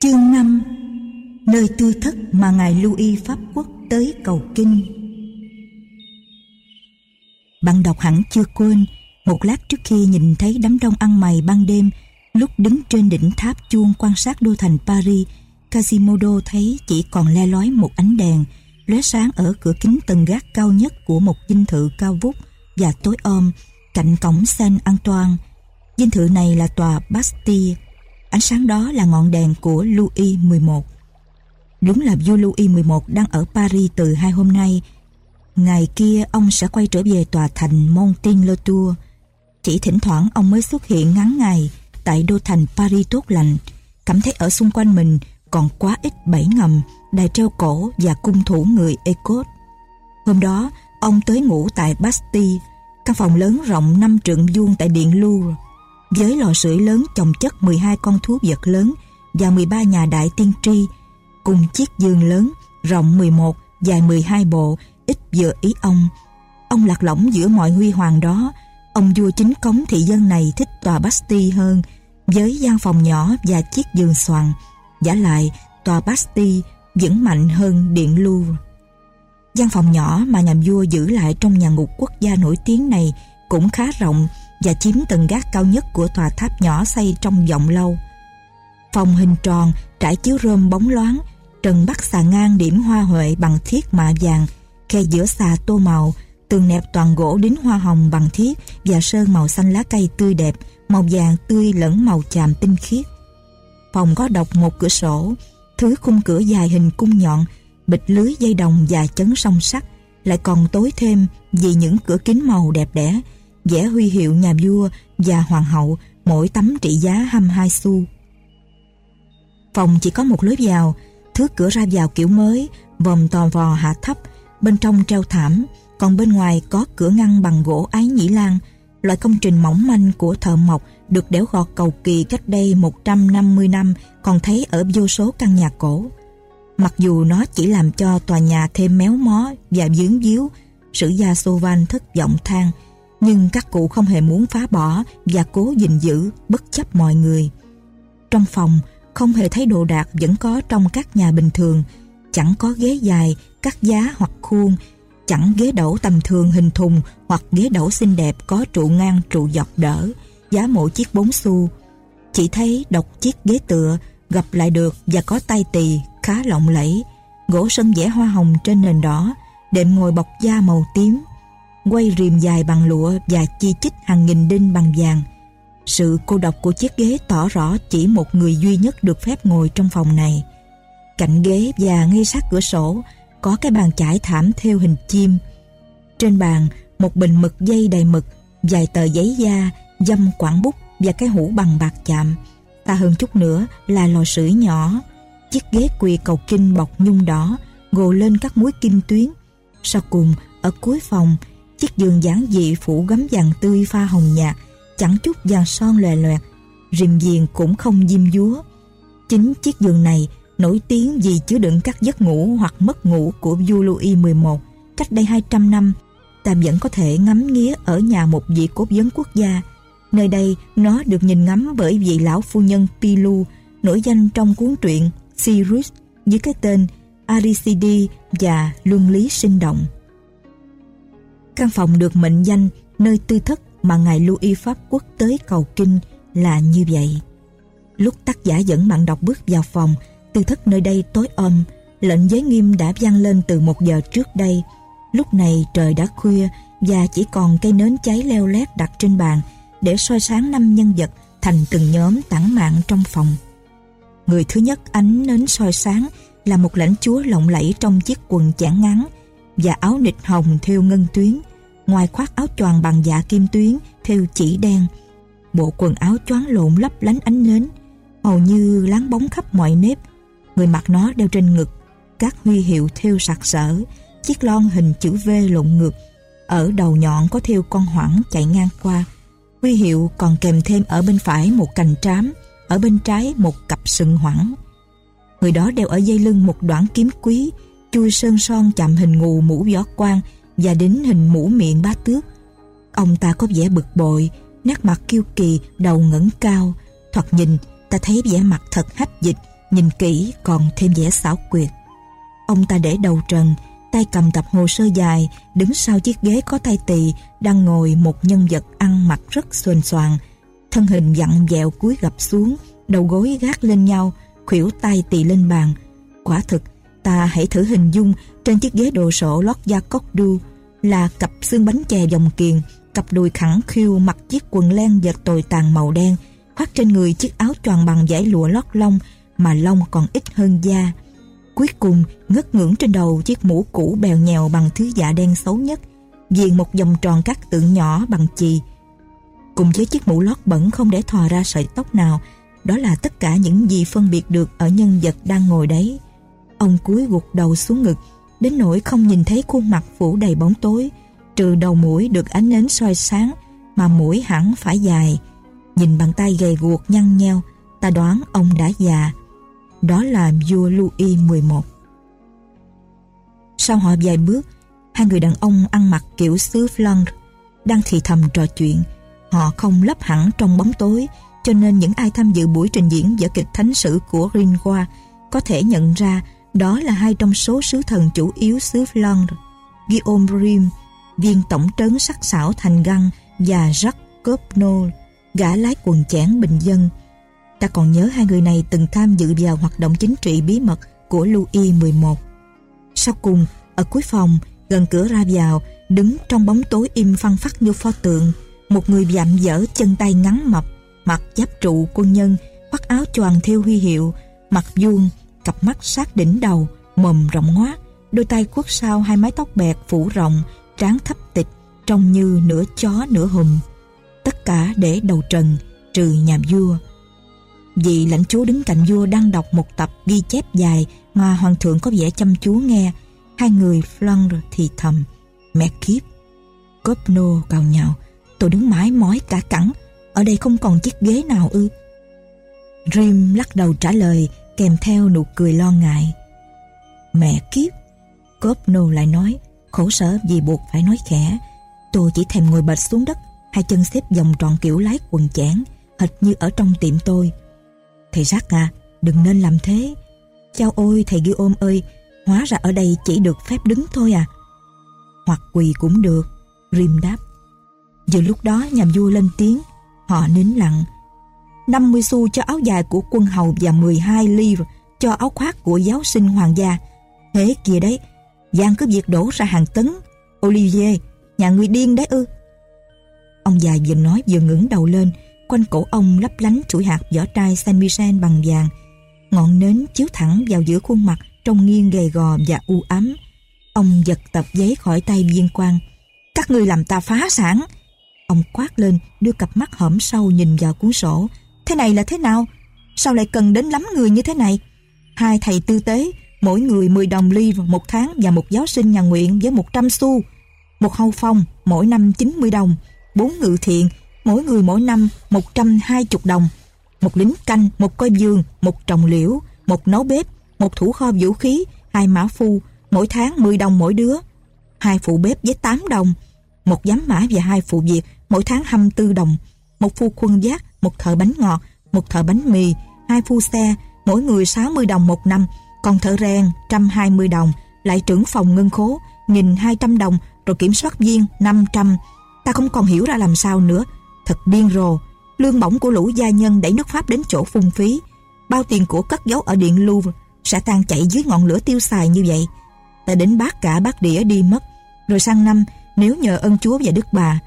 Chương 5 Nơi tư thất mà Ngài Louis Pháp Quốc tới cầu kinh Bạn đọc hẳn chưa quên, Một lát trước khi nhìn thấy đám đông ăn mày ban đêm, Lúc đứng trên đỉnh tháp chuông quan sát đô thành Paris, Quasimodo thấy chỉ còn le lói một ánh đèn, lóe sáng ở cửa kính tầng gác cao nhất của một dinh thự cao vút và tối om, cạnh cổng Saint Antoine. Dinh thự này là tòa Bastille Ánh sáng đó là ngọn đèn của Louis XI. Đúng là vua Louis XI đang ở Paris từ hai hôm nay. Ngày kia ông sẽ quay trở về tòa thành Montin-le-Tour. Chỉ thỉnh thoảng ông mới xuất hiện ngắn ngày tại đô thành Paris tốt lành, cảm thấy ở xung quanh mình còn quá ít bẫy ngầm, đài treo cổ và cung thủ người Ecot. Hôm đó, ông tới ngủ tại Bastille, căn phòng lớn rộng 5 trượng vuông tại điện Louvre với lò sưởi lớn chồng chất 12 con thú vật lớn và 13 nhà đại tiên tri, cùng chiếc giường lớn rộng 11 dài 12 bộ, ít vừa ý ông. Ông lạc lõng giữa mọi huy hoàng đó. Ông vua chính cống thị dân này thích tòa basti hơn với gian phòng nhỏ và chiếc giường xoàn giả lại, tòa basti vẫn mạnh hơn điện Louvre. Gian phòng nhỏ mà nhà vua giữ lại trong nhà ngục quốc gia nổi tiếng này cũng khá rộng và chiếm tầng gác cao nhất của tòa tháp nhỏ xây trong vọng lâu. Phòng hình tròn, trải chiếu rơm bóng loáng, trần bắc xà ngang điểm hoa huệ bằng thiết mạ vàng, khe giữa xà tô màu, tường nẹp toàn gỗ đính hoa hồng bằng thiết và sơn màu xanh lá cây tươi đẹp, màu vàng tươi lẫn màu chàm tinh khiết. Phòng có độc một cửa sổ, thứ khung cửa dài hình cung nhọn, bịch lưới dây đồng và chấn song sắt, lại còn tối thêm vì những cửa kính màu đẹp đẽ vẽ huy hiệu nhà vua và hoàng hậu mỗi tấm trị giá 22 xu. Phòng chỉ có một lối vào, thước cửa ra vào kiểu mới, vòng tò vò hạ thấp, bên trong treo thảm, còn bên ngoài có cửa ngăn bằng gỗ ái nhĩ lan, loại công trình mỏng manh của thợ mộc được đẽo gọt cầu kỳ cách đây 150 năm còn thấy ở vô số căn nhà cổ. Mặc dù nó chỉ làm cho tòa nhà thêm méo mó và dướng díu, sử gia Sovan thất vọng than, nhưng các cụ không hề muốn phá bỏ và cố gìn giữ bất chấp mọi người. Trong phòng, không hề thấy đồ đạc vẫn có trong các nhà bình thường, chẳng có ghế dài, cắt giá hoặc khuôn, chẳng ghế đẩu tầm thường hình thùng hoặc ghế đẩu xinh đẹp có trụ ngang trụ dọc đỡ, giá mỗi chiếc bốn xu. Chỉ thấy đọc chiếc ghế tựa, gặp lại được và có tay tỳ khá lộng lẫy, gỗ sân vẽ hoa hồng trên nền đỏ, đệm ngồi bọc da màu tím, quay rìm dài bằng lụa và chi chích hàng nghìn đinh bằng vàng. Sự cô độc của chiếc ghế tỏ rõ chỉ một người duy nhất được phép ngồi trong phòng này. Cạnh ghế và ngay sát cửa sổ có cái bàn chải thảm theo hình chim. Trên bàn, một bình mực dây đầy mực, vài tờ giấy da, dâm quảng bút và cái hũ bằng bạc chạm. Ta hơn chút nữa là lò sưởi nhỏ. Chiếc ghế quỳ cầu kinh bọc nhung đỏ, gồ lên các mũi kim tuyến. Sau cùng, ở cuối phòng Chiếc giường giản dị phủ gấm vàng tươi pha hồng nhạt, chẳng chút vàng son lòe loẹt, rìm giềng cũng không diêm dúa. Chính chiếc giường này nổi tiếng vì chứa đựng các giấc ngủ hoặc mất ngủ của vua Louis XI cách đây 200 năm. Ta vẫn có thể ngắm nghía ở nhà một vị cố vấn quốc gia. Nơi đây nó được nhìn ngắm bởi vị lão phu nhân Pilu nổi danh trong cuốn truyện Sirius dưới cái tên Aristide và luân lý sinh động. Căn phòng được mệnh danh nơi tư thất mà Ngài Louis Pháp Quốc tới cầu kinh là như vậy. Lúc tác giả dẫn bạn đọc bước vào phòng, tư thất nơi đây tối om, lệnh giới nghiêm đã vang lên từ một giờ trước đây. Lúc này trời đã khuya và chỉ còn cây nến cháy leo lét đặt trên bàn để soi sáng năm nhân vật thành từng nhóm tản mạn trong phòng. Người thứ nhất ánh nến soi sáng là một lãnh chúa lộng lẫy trong chiếc quần chản ngắn và áo nịch hồng theo ngân tuyến. Ngoài khoác áo choàng bằng dạ kim tuyến theo chỉ đen, bộ quần áo choáng lộn lấp lánh ánh nến. Hầu như láng bóng khắp mọi nếp. Người mặc nó đeo trên ngực, các huy hiệu theo sặc sỡ chiếc lon hình chữ V lộn ngược. Ở đầu nhọn có theo con hoảng chạy ngang qua. Huy hiệu còn kèm thêm ở bên phải một cành trám, ở bên trái một cặp sừng hoảng. Người đó đeo ở dây lưng một đoạn kiếm quý chui sơn son chạm hình ngù mũ gió quan và đính hình mũ miệng bá tước. Ông ta có vẻ bực bội, nét mặt kiêu kỳ, đầu ngẩng cao. Thoạt nhìn, ta thấy vẻ mặt thật hách dịch nhìn kỹ còn thêm vẻ xảo quyệt. Ông ta để đầu trần, tay cầm tập hồ sơ dài, đứng sau chiếc ghế có tay tỳ, đang ngồi một nhân vật ăn mặc rất xuềnh xoàng, thân hình dặn dẹo cúi gập xuống, đầu gối gác lên nhau, khuỷu tay tỳ lên bàn. Quả thực, ta hãy thử hình dung trên chiếc ghế đồ sộ lót da cóc đu là cặp xương bánh chè dòng kiền, cặp đùi khẳng khiu mặc chiếc quần len dệt tồi tàn màu đen, khoác trên người chiếc áo choàng bằng vải lụa lót lông mà lông còn ít hơn da. Cuối cùng ngất ngưỡng trên đầu chiếc mũ cũ bèo nhèo bằng thứ dạ đen xấu nhất, viền một vòng tròn các tượng nhỏ bằng chì. Cùng với chiếc mũ lót bẩn không để thò ra sợi tóc nào, đó là tất cả những gì phân biệt được ở nhân vật đang ngồi đấy. Ông cúi gục đầu xuống ngực, đến nỗi không nhìn thấy khuôn mặt phủ đầy bóng tối, trừ đầu mũi được ánh nến soi sáng, mà mũi hẳn phải dài. Nhìn bàn tay gầy guộc nhăn nheo, ta đoán ông đã già. Đó là vua Louis XI. Sau họ vài bước, hai người đàn ông ăn mặc kiểu xứ Flandre đang thì thầm trò chuyện. Họ không lấp hẳn trong bóng tối, cho nên những ai tham dự buổi trình diễn vở kịch thánh sử của Ringoa có thể nhận ra đó là hai trong số sứ thần chủ yếu xứ Flandre, Guillaume Brim, viên tổng trấn sắc sảo thành găng và Jacques Copnol, gã lái quần chẽn bình dân. Ta còn nhớ hai người này từng tham dự vào hoạt động chính trị bí mật của Louis XI. Sau cùng, ở cuối phòng, gần cửa ra vào, đứng trong bóng tối im phăng phắc như pho tượng, một người dạm dở chân tay ngắn mập, mặc giáp trụ quân nhân, khoác áo choàng theo huy hiệu, mặt vuông, cặp mắt sát đỉnh đầu, mồm rộng ngoác, đôi tay quất sau hai mái tóc bẹt phủ rộng, trán thấp tịch, trông như nửa chó nửa hùm. Tất cả để đầu trần, trừ nhà vua. Vị lãnh chúa đứng cạnh vua đang đọc một tập ghi chép dài mà hoàng thượng có vẻ chăm chú nghe. Hai người flung thì thầm. Mẹ kiếp! Copno cào nhạo. Tôi đứng mãi mói cả cẳng. Ở đây không còn chiếc ghế nào ư. Rim lắc đầu trả lời kèm theo nụ cười lo ngại. Mẹ kiếp! Cốp nô lại nói khổ sở vì buộc phải nói khẽ. Tôi chỉ thèm ngồi bệt xuống đất hai chân xếp vòng tròn kiểu lái quần chán, hệt như ở trong tiệm tôi. Thầy rác à, đừng nên làm thế. Chao ôi thầy ghi ôm ơi, hóa ra ở đây chỉ được phép đứng thôi à. Hoặc quỳ cũng được, Rim đáp. Giờ lúc đó nhà vua lên tiếng, họ nín lặng. 50 xu cho áo dài của quân hầu và 12 livre cho áo khoác của giáo sinh hoàng gia. Thế kìa đấy, Giang cứ việc đổ ra hàng tấn. Olivier, nhà người điên đấy ư. Ông già vừa nói vừa ngẩng đầu lên, quanh cổ ông lấp lánh chuỗi hạt vỏ trai Saint Michel bằng vàng. Ngọn nến chiếu thẳng vào giữa khuôn mặt trông nghiêng gầy gò và u ám. Ông giật tập giấy khỏi tay viên quan. Các ngươi làm ta phá sản. Ông quát lên, đưa cặp mắt hõm sâu nhìn vào cuốn sổ. Thế này là thế nào? Sao lại cần đến lắm người như thế này? Hai thầy tư tế, mỗi người 10 đồng ly một tháng và một giáo sinh nhà nguyện với 100 xu. Một hầu phong, mỗi năm 90 đồng. Bốn ngự thiện, mỗi người mỗi năm 120 đồng. Một lính canh, một coi giường, một trồng liễu, một nấu bếp, một thủ kho vũ khí, hai mã phu, mỗi tháng 10 đồng mỗi đứa. Hai phụ bếp với 8 đồng, một giám mã và hai phụ việc, mỗi tháng 24 đồng. Một phu quân giác, một thợ bánh ngọt, một thợ bánh mì, hai phu xe, mỗi người 60 đồng một năm, còn thợ rèn 120 đồng, lại trưởng phòng ngân khố, nghìn 200 đồng, rồi kiểm soát viên 500. Ta không còn hiểu ra làm sao nữa, Thật điên rồ, lương bổng của lũ gia nhân đẩy nước Pháp đến chỗ phung phí. Bao tiền của cất giấu ở điện Louvre sẽ tan chảy dưới ngọn lửa tiêu xài như vậy. Ta đến bác cả bác đĩa đi mất. Rồi sang năm, nếu nhờ ơn Chúa và Đức Bà.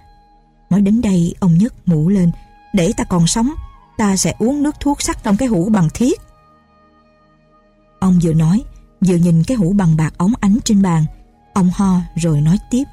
Nói đến đây, ông nhấc mũ lên. Để ta còn sống, ta sẽ uống nước thuốc sắc trong cái hũ bằng thiết. Ông vừa nói, vừa nhìn cái hũ bằng bạc ống ánh trên bàn. Ông ho rồi nói tiếp.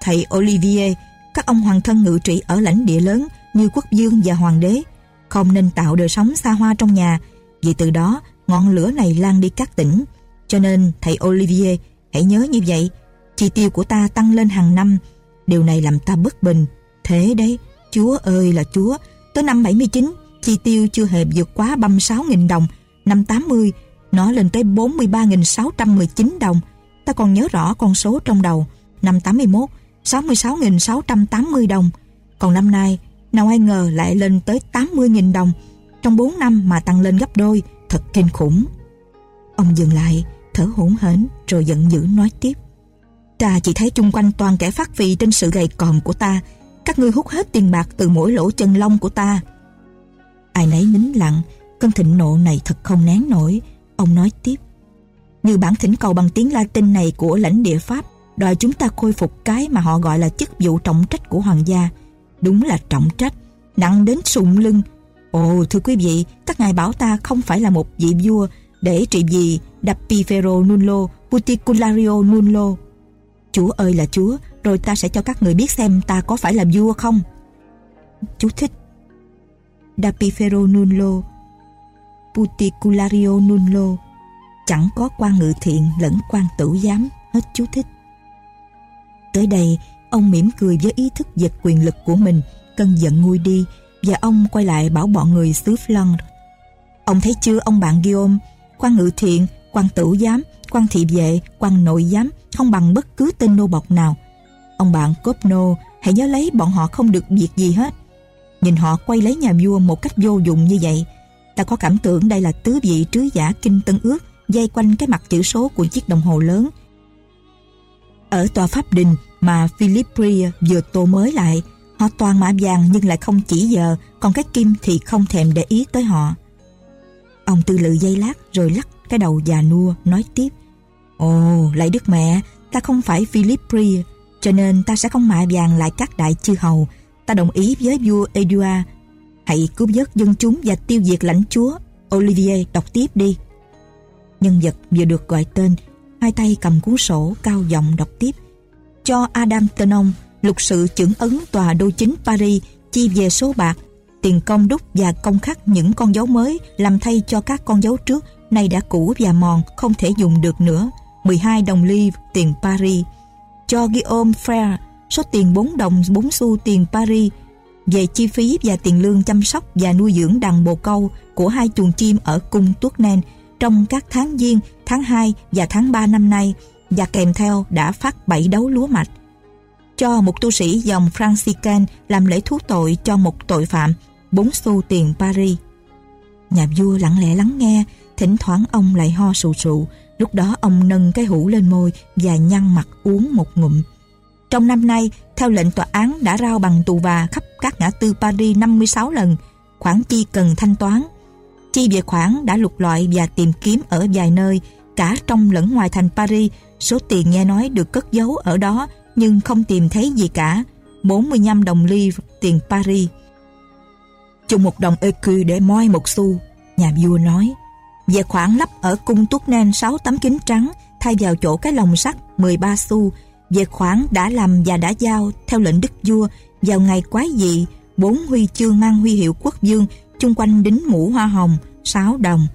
Thầy Olivier các ông hoàng thân ngự trị ở lãnh địa lớn như quốc dương và hoàng đế không nên tạo đời sống xa hoa trong nhà vì từ đó ngọn lửa này lan đi các tỉnh cho nên thầy Olivier hãy nhớ như vậy chi tiêu của ta tăng lên hàng năm điều này làm ta bất bình thế đấy chúa ơi là chúa tới năm 79 chi tiêu chưa hề vượt quá 36.000 đồng năm 80 nó lên tới 43.619 đồng ta còn nhớ rõ con số trong đầu năm 81 66.680 đồng. Còn năm nay, nào ai ngờ lại lên tới 80.000 đồng. Trong 4 năm mà tăng lên gấp đôi, thật kinh khủng. Ông dừng lại, thở hổn hển rồi giận dữ nói tiếp. Ta chỉ thấy chung quanh toàn kẻ phát vì trên sự gầy còm của ta. Các ngươi hút hết tiền bạc từ mỗi lỗ chân lông của ta. Ai nấy nín lặng, cơn thịnh nộ này thật không nén nổi. Ông nói tiếp. Như bản thỉnh cầu bằng tiếng Latin này của lãnh địa Pháp đòi chúng ta khôi phục cái mà họ gọi là chức vụ trọng trách của hoàng gia. Đúng là trọng trách, nặng đến sụng lưng. Ồ, thưa quý vị, các ngài bảo ta không phải là một vị vua để trị vì Dapifero Nullo, Puticulario Nullo. Chúa ơi là Chúa, rồi ta sẽ cho các người biết xem ta có phải là vua không. Chú thích Dapifero Nullo, Puticulario Nullo, chẳng có quan ngự thiện lẫn quan tử giám, hết chú thích. Tới đây, ông mỉm cười với ý thức giật quyền lực của mình, cơn giận nguôi đi, và ông quay lại bảo bọn người xứ Flandre. Ông thấy chưa ông bạn Guillaume, quan ngự thiện, quan tử giám, quan thị vệ, quan nội giám không bằng bất cứ tên nô bọc nào. Ông bạn Copno, hãy nhớ lấy bọn họ không được việc gì hết. Nhìn họ quay lấy nhà vua một cách vô dụng như vậy, ta có cảm tưởng đây là tứ vị trứ giả kinh tân ước dây quanh cái mặt chữ số của chiếc đồng hồ lớn. Ở tòa pháp đình mà Philippe vừa tô mới lại, họ toàn mã vàng nhưng lại không chỉ giờ, còn cái kim thì không thèm để ý tới họ. Ông tư lự dây lát rồi lắc cái đầu già nua nói tiếp. Ồ, lại đức mẹ, ta không phải Philippe, cho nên ta sẽ không mạ vàng lại các đại chư hầu. Ta đồng ý với vua Edua Hãy cứu vớt dân chúng và tiêu diệt lãnh chúa. Olivier đọc tiếp đi. Nhân vật vừa được gọi tên, hai tay cầm cuốn sổ cao giọng đọc tiếp. Cho Adam Tenon, lục sự trưởng ấn tòa đô chính Paris, chi về số bạc, tiền công đúc và công khắc những con dấu mới làm thay cho các con dấu trước nay đã cũ và mòn không thể dùng được nữa 12 đồng ly tiền Paris cho Guillaume Frère số tiền 4 đồng 4 xu tiền Paris về chi phí và tiền lương chăm sóc và nuôi dưỡng đàn bồ câu của hai chuồng chim ở cung Tuốt Nen trong các tháng Giêng, tháng 2 và tháng 3 năm nay và kèm theo đã phát bảy đấu lúa mạch. Cho một tu sĩ dòng Franciscan làm lễ thú tội cho một tội phạm 4 xu tiền Paris. Nhà vua lặng lẽ lắng nghe, thỉnh thoảng ông lại ho sù sụ, lúc đó ông nâng cái hũ lên môi và nhăn mặt uống một ngụm. Trong năm nay, theo lệnh tòa án đã rao bằng tù và khắp các ngã tư Paris 56 lần, khoản chi cần thanh toán. Chi về khoản đã lục loại và tìm kiếm ở vài nơi, cả trong lẫn ngoài thành Paris, số tiền nghe nói được cất giấu ở đó nhưng không tìm thấy gì cả, 45 đồng ly tiền Paris. Chung một đồng EQ để moi một xu, nhà vua nói. Về khoản lắp ở cung tuốt nên 6 tấm kính trắng, thay vào chỗ cái lồng sắt 13 xu. Về khoản đã làm và đã giao theo lệnh đức vua, vào ngày quái dị, bốn huy chương mang huy hiệu quốc dương chung quanh đính mũ hoa hồng 6 đồng.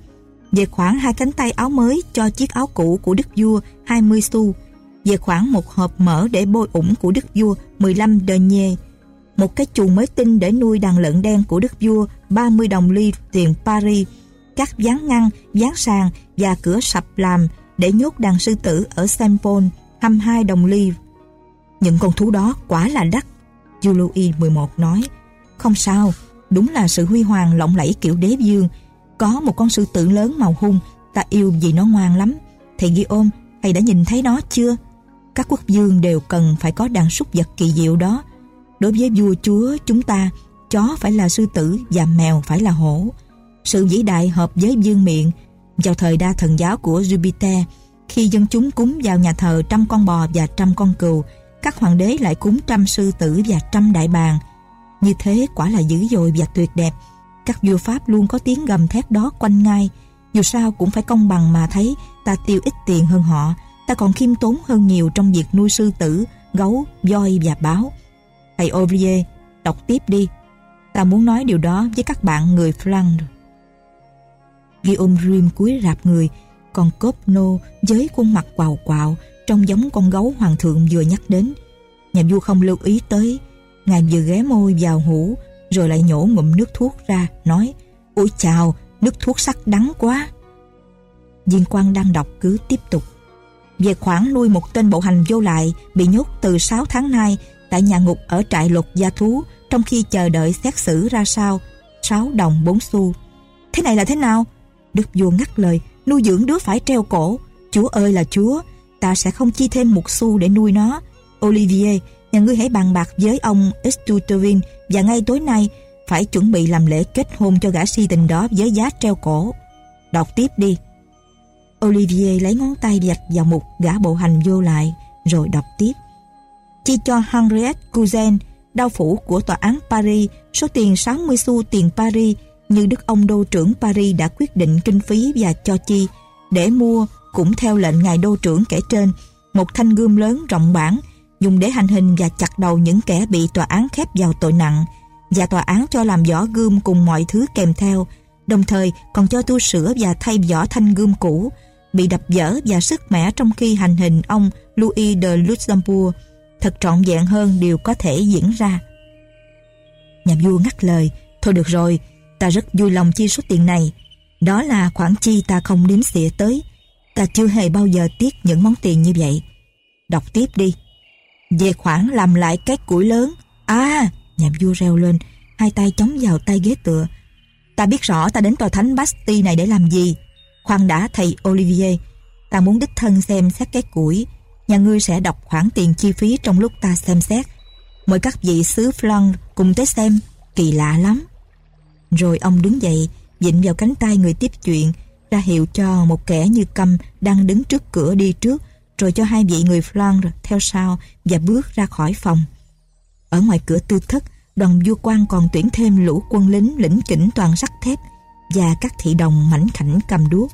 Về khoản hai cánh tay áo mới cho chiếc áo cũ của đức vua 20 xu. Về khoản một hộp mỡ để bôi ủng của đức vua 15 denier. Một cái chuồng mới tinh để nuôi đàn lợn đen của đức vua 30 đồng ly tiền Paris các gián ngăn, gián sàn và cửa sập làm để nhốt đàn sư tử ở Saint Paul 22 đồng ly. Những con thú đó quả là đắt. Julie 11 nói, không sao, đúng là sự huy hoàng lộng lẫy kiểu đế dương. Có một con sư tử lớn màu hung, ta yêu vì nó ngoan lắm. Thầy Guillaume, thầy đã nhìn thấy nó chưa? Các quốc dương đều cần phải có đàn súc vật kỳ diệu đó. Đối với vua chúa chúng ta, chó phải là sư tử và mèo phải là hổ. Sự vĩ đại hợp với dương miệng vào thời đa thần giáo của Jupiter. Khi dân chúng cúng vào nhà thờ trăm con bò và trăm con cừu các hoàng đế lại cúng trăm sư tử và trăm đại bàng. Như thế quả là dữ dội và tuyệt đẹp. Các vua Pháp luôn có tiếng gầm thét đó quanh ngai dù sao cũng phải công bằng mà thấy ta tiêu ít tiền hơn họ ta còn khiêm tốn hơn nhiều trong việc nuôi sư tử gấu, voi và báo. Thầy Ovier đọc tiếp đi. Ta muốn nói điều đó với các bạn người Flandre. Guillaume Rim cúi rạp người, còn cốp nô với khuôn mặt quào quạo trông giống con gấu hoàng thượng vừa nhắc đến. Nhà vua không lưu ý tới, ngài vừa ghé môi vào hũ rồi lại nhổ ngụm nước thuốc ra, nói Ôi chào, nước thuốc sắc đắng quá. Viên quan đang đọc cứ tiếp tục. Về khoản nuôi một tên bộ hành vô lại bị nhốt từ 6 tháng nay tại nhà ngục ở trại lục gia thú trong khi chờ đợi xét xử ra sao 6 đồng 4 xu. Thế này là thế nào? Đức vua ngắt lời, nuôi dưỡng đứa phải treo cổ. Chúa ơi là Chúa, ta sẽ không chi thêm một xu để nuôi nó. Olivier, nhà ngươi hãy bàn bạc với ông Estutovin và ngay tối nay phải chuẩn bị làm lễ kết hôn cho gã si tình đó với giá treo cổ. Đọc tiếp đi. Olivier lấy ngón tay vạch vào một gã bộ hành vô lại rồi đọc tiếp. Chi cho Henriette Cousin, đao phủ của tòa án Paris số tiền 60 xu tiền Paris như đức ông đô trưởng Paris đã quyết định kinh phí và cho chi. Để mua cũng theo lệnh ngài đô trưởng kể trên một thanh gươm lớn rộng bản dùng để hành hình và chặt đầu những kẻ bị tòa án khép vào tội nặng và tòa án cho làm vỏ gươm cùng mọi thứ kèm theo. Đồng thời còn cho tu sửa và thay vỏ thanh gươm cũ bị đập vỡ và sức mẻ trong khi hành hình ông Louis de Luxembourg. Thật trọn vẹn hơn điều có thể diễn ra. Nhà vua ngắt lời, thôi được rồi, ta rất vui lòng chi số tiền này. Đó là khoản chi ta không đếm xỉa tới. Ta chưa hề bao giờ tiếc những món tiền như vậy. Đọc tiếp đi. Về khoản làm lại cái củi lớn. À, nhà vua reo lên, hai tay chống vào tay ghế tựa. Ta biết rõ ta đến tòa thánh Basti này để làm gì. Khoan đã thầy Olivier, ta muốn đích thân xem xét cái củi. Nhà ngươi sẽ đọc khoản tiền chi phí trong lúc ta xem xét. Mời các vị sứ Flan cùng tới xem, kỳ lạ lắm. Rồi ông đứng dậy, dịnh vào cánh tay người tiếp chuyện, ra hiệu cho một kẻ như câm đang đứng trước cửa đi trước, rồi cho hai vị người flan theo sau và bước ra khỏi phòng. Ở ngoài cửa tư thất, đoàn vua quan còn tuyển thêm lũ quân lính lĩnh kỉnh toàn sắt thép và các thị đồng mảnh khảnh cầm đuốc.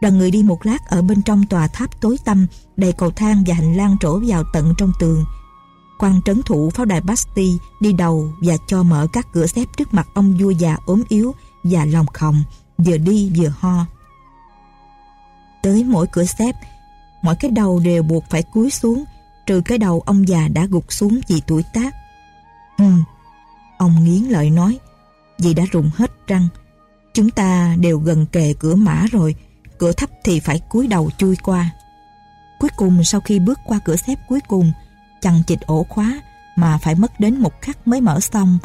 Đoàn người đi một lát ở bên trong tòa tháp tối tăm, đầy cầu thang và hành lang trổ vào tận trong tường quan trấn thủ pháo đài Basti đi đầu và cho mở các cửa xếp trước mặt ông vua già ốm yếu và lòng khòng, vừa đi vừa ho. Tới mỗi cửa xếp, mỗi cái đầu đều buộc phải cúi xuống, trừ cái đầu ông già đã gục xuống vì tuổi tác. Ừ, ông nghiến lợi nói, vì đã rụng hết răng. Chúng ta đều gần kề cửa mã rồi, cửa thấp thì phải cúi đầu chui qua. Cuối cùng sau khi bước qua cửa xếp cuối cùng, chằng chịt ổ khóa mà phải mất đến một khắc mới mở xong,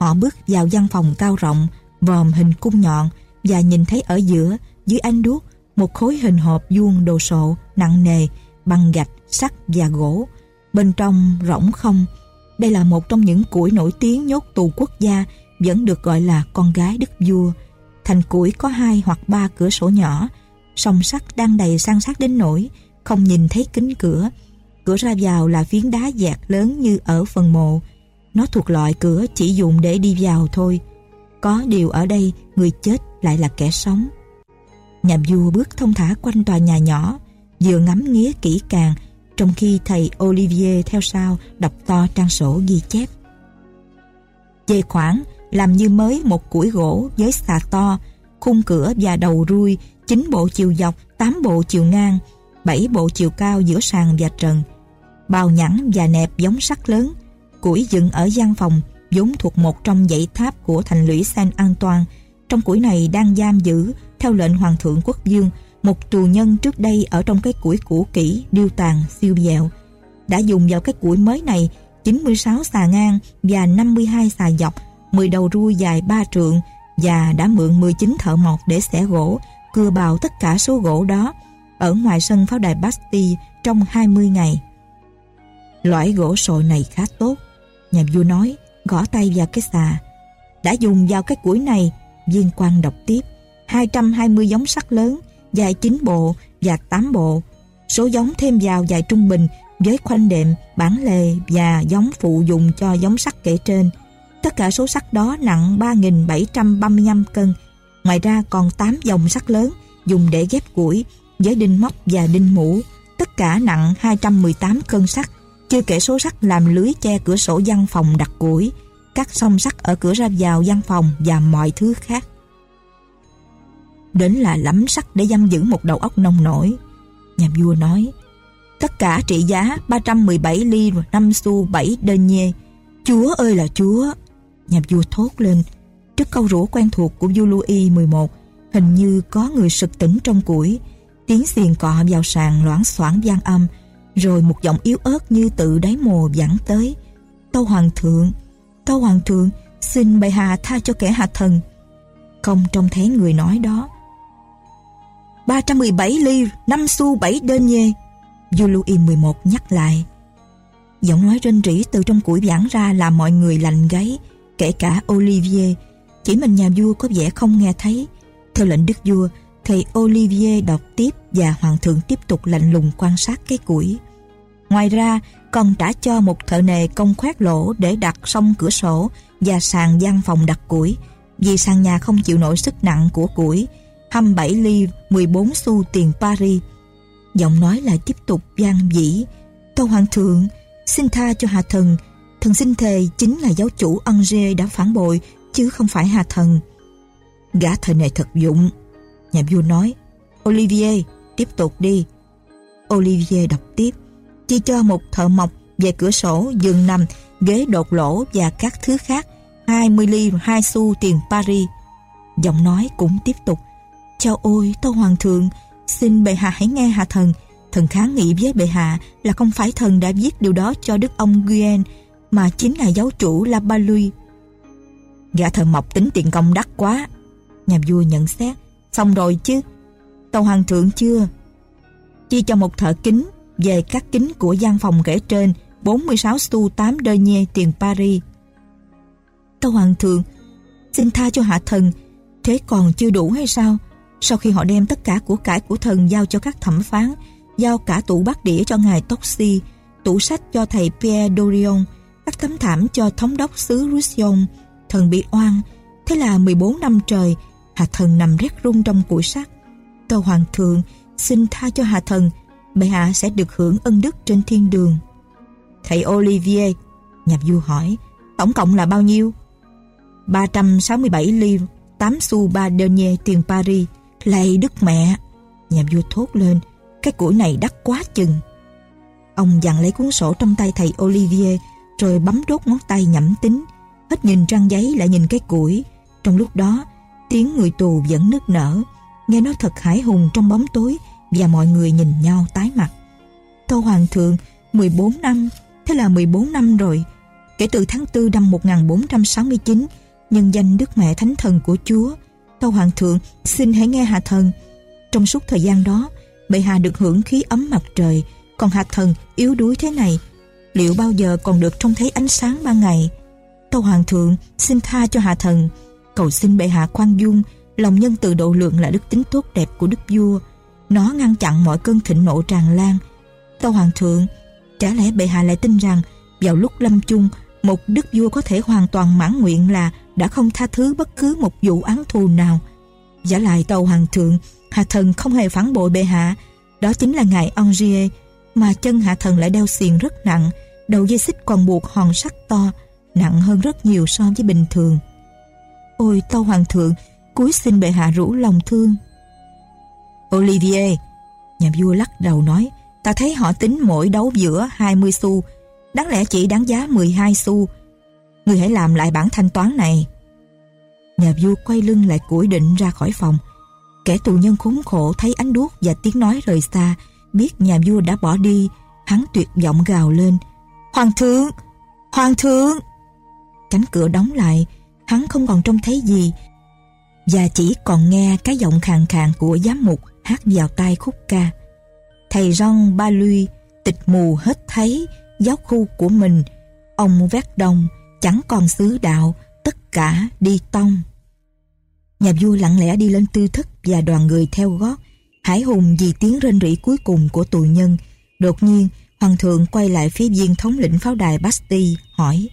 họ bước vào văn phòng cao rộng, vòm hình cung nhọn và nhìn thấy ở giữa, dưới ánh đuốc, một khối hình hộp vuông đồ sộ, nặng nề, bằng gạch, sắt và gỗ. Bên trong rỗng không. Đây là một trong những củi nổi tiếng nhốt tù quốc gia vẫn được gọi là con gái đức vua. Thành củi có hai hoặc ba cửa sổ nhỏ, song sắt đang đầy san sát đến nỗi không nhìn thấy kính cửa. Cửa ra vào là phiến đá dẹt lớn như ở phần mộ. Nó thuộc loại cửa chỉ dùng để đi vào thôi. Có điều ở đây người chết lại là kẻ sống. Nhà vua bước thông thả quanh tòa nhà nhỏ, vừa ngắm nghía kỹ càng, trong khi thầy Olivier theo sau đọc to trang sổ ghi chép. Về khoảng, làm như mới một củi gỗ với xà to, khung cửa và đầu ruôi, chín bộ chiều dọc, tám bộ chiều ngang, bảy bộ chiều cao giữa sàn và trần. Bào nhẵn và nẹp giống sắt lớn, củi dựng ở gian phòng, vốn thuộc một trong dãy tháp của thành lũy Saint Antoine. Trong củi này đang giam giữ, theo lệnh Hoàng thượng Quốc Dương, một tù nhân trước đây ở trong cái củi cũ kỹ, điêu tàn, siêu dẹo. Đã dùng vào cái củi mới này 96 xà ngang và 52 xà dọc, 10 đầu ruôi dài 3 trượng và đã mượn 19 thợ mộc để xẻ gỗ, cưa bào tất cả số gỗ đó ở ngoài sân pháo đài Bastille trong 20 ngày. Loại gỗ sồi này khá tốt, nhà vua nói, gõ tay vào cái xà. Đã dùng vào cái củi này, viên quan đọc tiếp, 220 giống sắt lớn, dài 9 bộ và 8 bộ. Số giống thêm vào dài trung bình với khoanh đệm, bản lề và giống phụ dùng cho giống sắt kể trên. Tất cả số sắt đó nặng 3.735 cân. Ngoài ra còn 8 dòng sắt lớn dùng để ghép củi với đinh móc và đinh mũ. Tất cả nặng 218 cân sắt, chưa kể số sắt làm lưới che cửa sổ văn phòng đặt củi, các song sắt ở cửa ra vào văn phòng và mọi thứ khác. Đến là lắm sắt để giam giữ một đầu óc nông nổi. Nhà vua nói, tất cả trị giá 317 ly 5 xu 7 đơn nhê. Chúa ơi là Chúa! Nhà vua thốt lên, trước câu rủa quen thuộc của vua Louis 11, hình như có người sực tỉnh trong củi, tiếng xiền cọ vào sàn loãng xoảng gian âm, rồi một giọng yếu ớt như tự đáy mồ vẳng tới. Tâu Hoàng thượng, Tâu Hoàng thượng, xin bệ hạ tha cho kẻ hạ thần. Không trông thấy người nói đó. 317 ly, 5 xu 7 đơn nhê. Du 11 nhắc lại. Giọng nói rên rỉ từ trong củi giảng ra làm mọi người lạnh gáy, kể cả Olivier. Chỉ mình nhà vua có vẻ không nghe thấy. Theo lệnh đức vua, thầy Olivier đọc tiếp và hoàng thượng tiếp tục lạnh lùng quan sát cái củi. Ngoài ra, còn trả cho một thợ nề công khoét lỗ để đặt song cửa sổ và sàn gian phòng đặt củi. Vì sàn nhà không chịu nổi sức nặng của củi 27 ly 14 xu tiền Paris. Giọng nói lại tiếp tục gian dĩ. Tâu hoàng thượng xin tha cho hà thần. Thần xin thề chính là giáo chủ Angers đã phản bội chứ không phải hà thần. Gã thợ này thật dụng. Nhà vua nói Olivier tiếp tục đi. Olivier đọc tiếp chi cho một thợ mộc về cửa sổ, giường nằm, ghế đột lỗ và các thứ khác. 20 ly 2 xu tiền Paris. Giọng nói cũng tiếp tục. Chào ôi tâu hoàng thượng, xin bệ hạ hãy nghe hạ thần. Thần kháng nghị với bệ hạ là không phải thần đã viết điều đó cho đức ông Guen mà chính là giáo chủ La Balui gã thợ mộc tính tiền công đắt quá. Nhà vua nhận xét. Xong rồi chứ? Tâu hoàng thượng chưa? Chi cho một thợ kính về các kính của gian phòng kể trên 46 xu 8 đơ nhê tiền Paris. Tâu Hoàng thượng, xin tha cho hạ thần, thế còn chưa đủ hay sao? Sau khi họ đem tất cả của cải của thần giao cho các thẩm phán, giao cả tủ bát đĩa cho ngài Toxi, tủ sách cho thầy Pierre Dorion, các tấm thảm cho thống đốc xứ Roussillon, thần bị oan. Thế là 14 năm trời, hạ thần nằm rét run trong củi sắt. Tâu Hoàng thượng, xin tha cho hạ thần, bệ hạ sẽ được hưởng ân đức trên thiên đường. Thầy Olivier, nhà vua hỏi, tổng cộng là bao nhiêu? 367 livre, 8 xu ba denier tiền Paris. Lạy đức mẹ! Nhà vua thốt lên, cái củi này đắt quá chừng. Ông dặn lấy cuốn sổ trong tay thầy Olivier, rồi bấm đốt ngón tay nhẩm tính. Hết nhìn trang giấy lại nhìn cái củi. Trong lúc đó, tiếng người tù vẫn nức nở. Nghe nó thật hải hùng trong bóng tối và mọi người nhìn nhau tái mặt. Tô Hoàng thượng, 14 năm, thế là 14 năm rồi. Kể từ tháng 4 năm 1469, nhân danh Đức Mẹ Thánh Thần của Chúa, Tô Hoàng thượng xin hãy nghe Hạ Thần. Trong suốt thời gian đó, bệ hạ được hưởng khí ấm mặt trời, còn Hạ Thần yếu đuối thế này, liệu bao giờ còn được trông thấy ánh sáng ban ngày? Tô Hoàng thượng xin tha cho Hạ Thần, cầu xin bệ hạ khoan dung, lòng nhân từ độ lượng là đức tính tốt đẹp của đức vua nó ngăn chặn mọi cơn thịnh nộ tràn lan. Tâu Hoàng thượng, chả lẽ bệ hạ lại tin rằng vào lúc lâm chung, một đức vua có thể hoàn toàn mãn nguyện là đã không tha thứ bất cứ một vụ án thù nào. Giả lại tàu hoàng thượng, hạ thần không hề phản bội bệ hạ. Đó chính là ngài Angier, mà chân hạ thần lại đeo xiềng rất nặng, đầu dây xích còn buộc hòn sắt to, nặng hơn rất nhiều so với bình thường. Ôi tâu hoàng thượng, cuối xin bệ hạ rủ lòng thương. Olivier, nhà vua lắc đầu nói, ta thấy họ tính mỗi đấu giữa 20 xu, đáng lẽ chỉ đáng giá 12 xu. Người hãy làm lại bản thanh toán này. Nhà vua quay lưng lại củi định ra khỏi phòng. Kẻ tù nhân khốn khổ thấy ánh đuốc và tiếng nói rời xa, biết nhà vua đã bỏ đi, hắn tuyệt vọng gào lên. Hoàng thượng! Hoàng thượng! Cánh cửa đóng lại, hắn không còn trông thấy gì, và chỉ còn nghe cái giọng khàn khàn của giám mục hát vào tai khúc ca. Thầy ron ba lui tịch mù hết thấy giáo khu của mình, ông vét đồng chẳng còn xứ đạo, tất cả đi tông. Nhà vua lặng lẽ đi lên tư thức và đoàn người theo gót, hải hùng vì tiếng rên rỉ cuối cùng của tù nhân. Đột nhiên, hoàng thượng quay lại phía viên thống lĩnh pháo đài Bastille, hỏi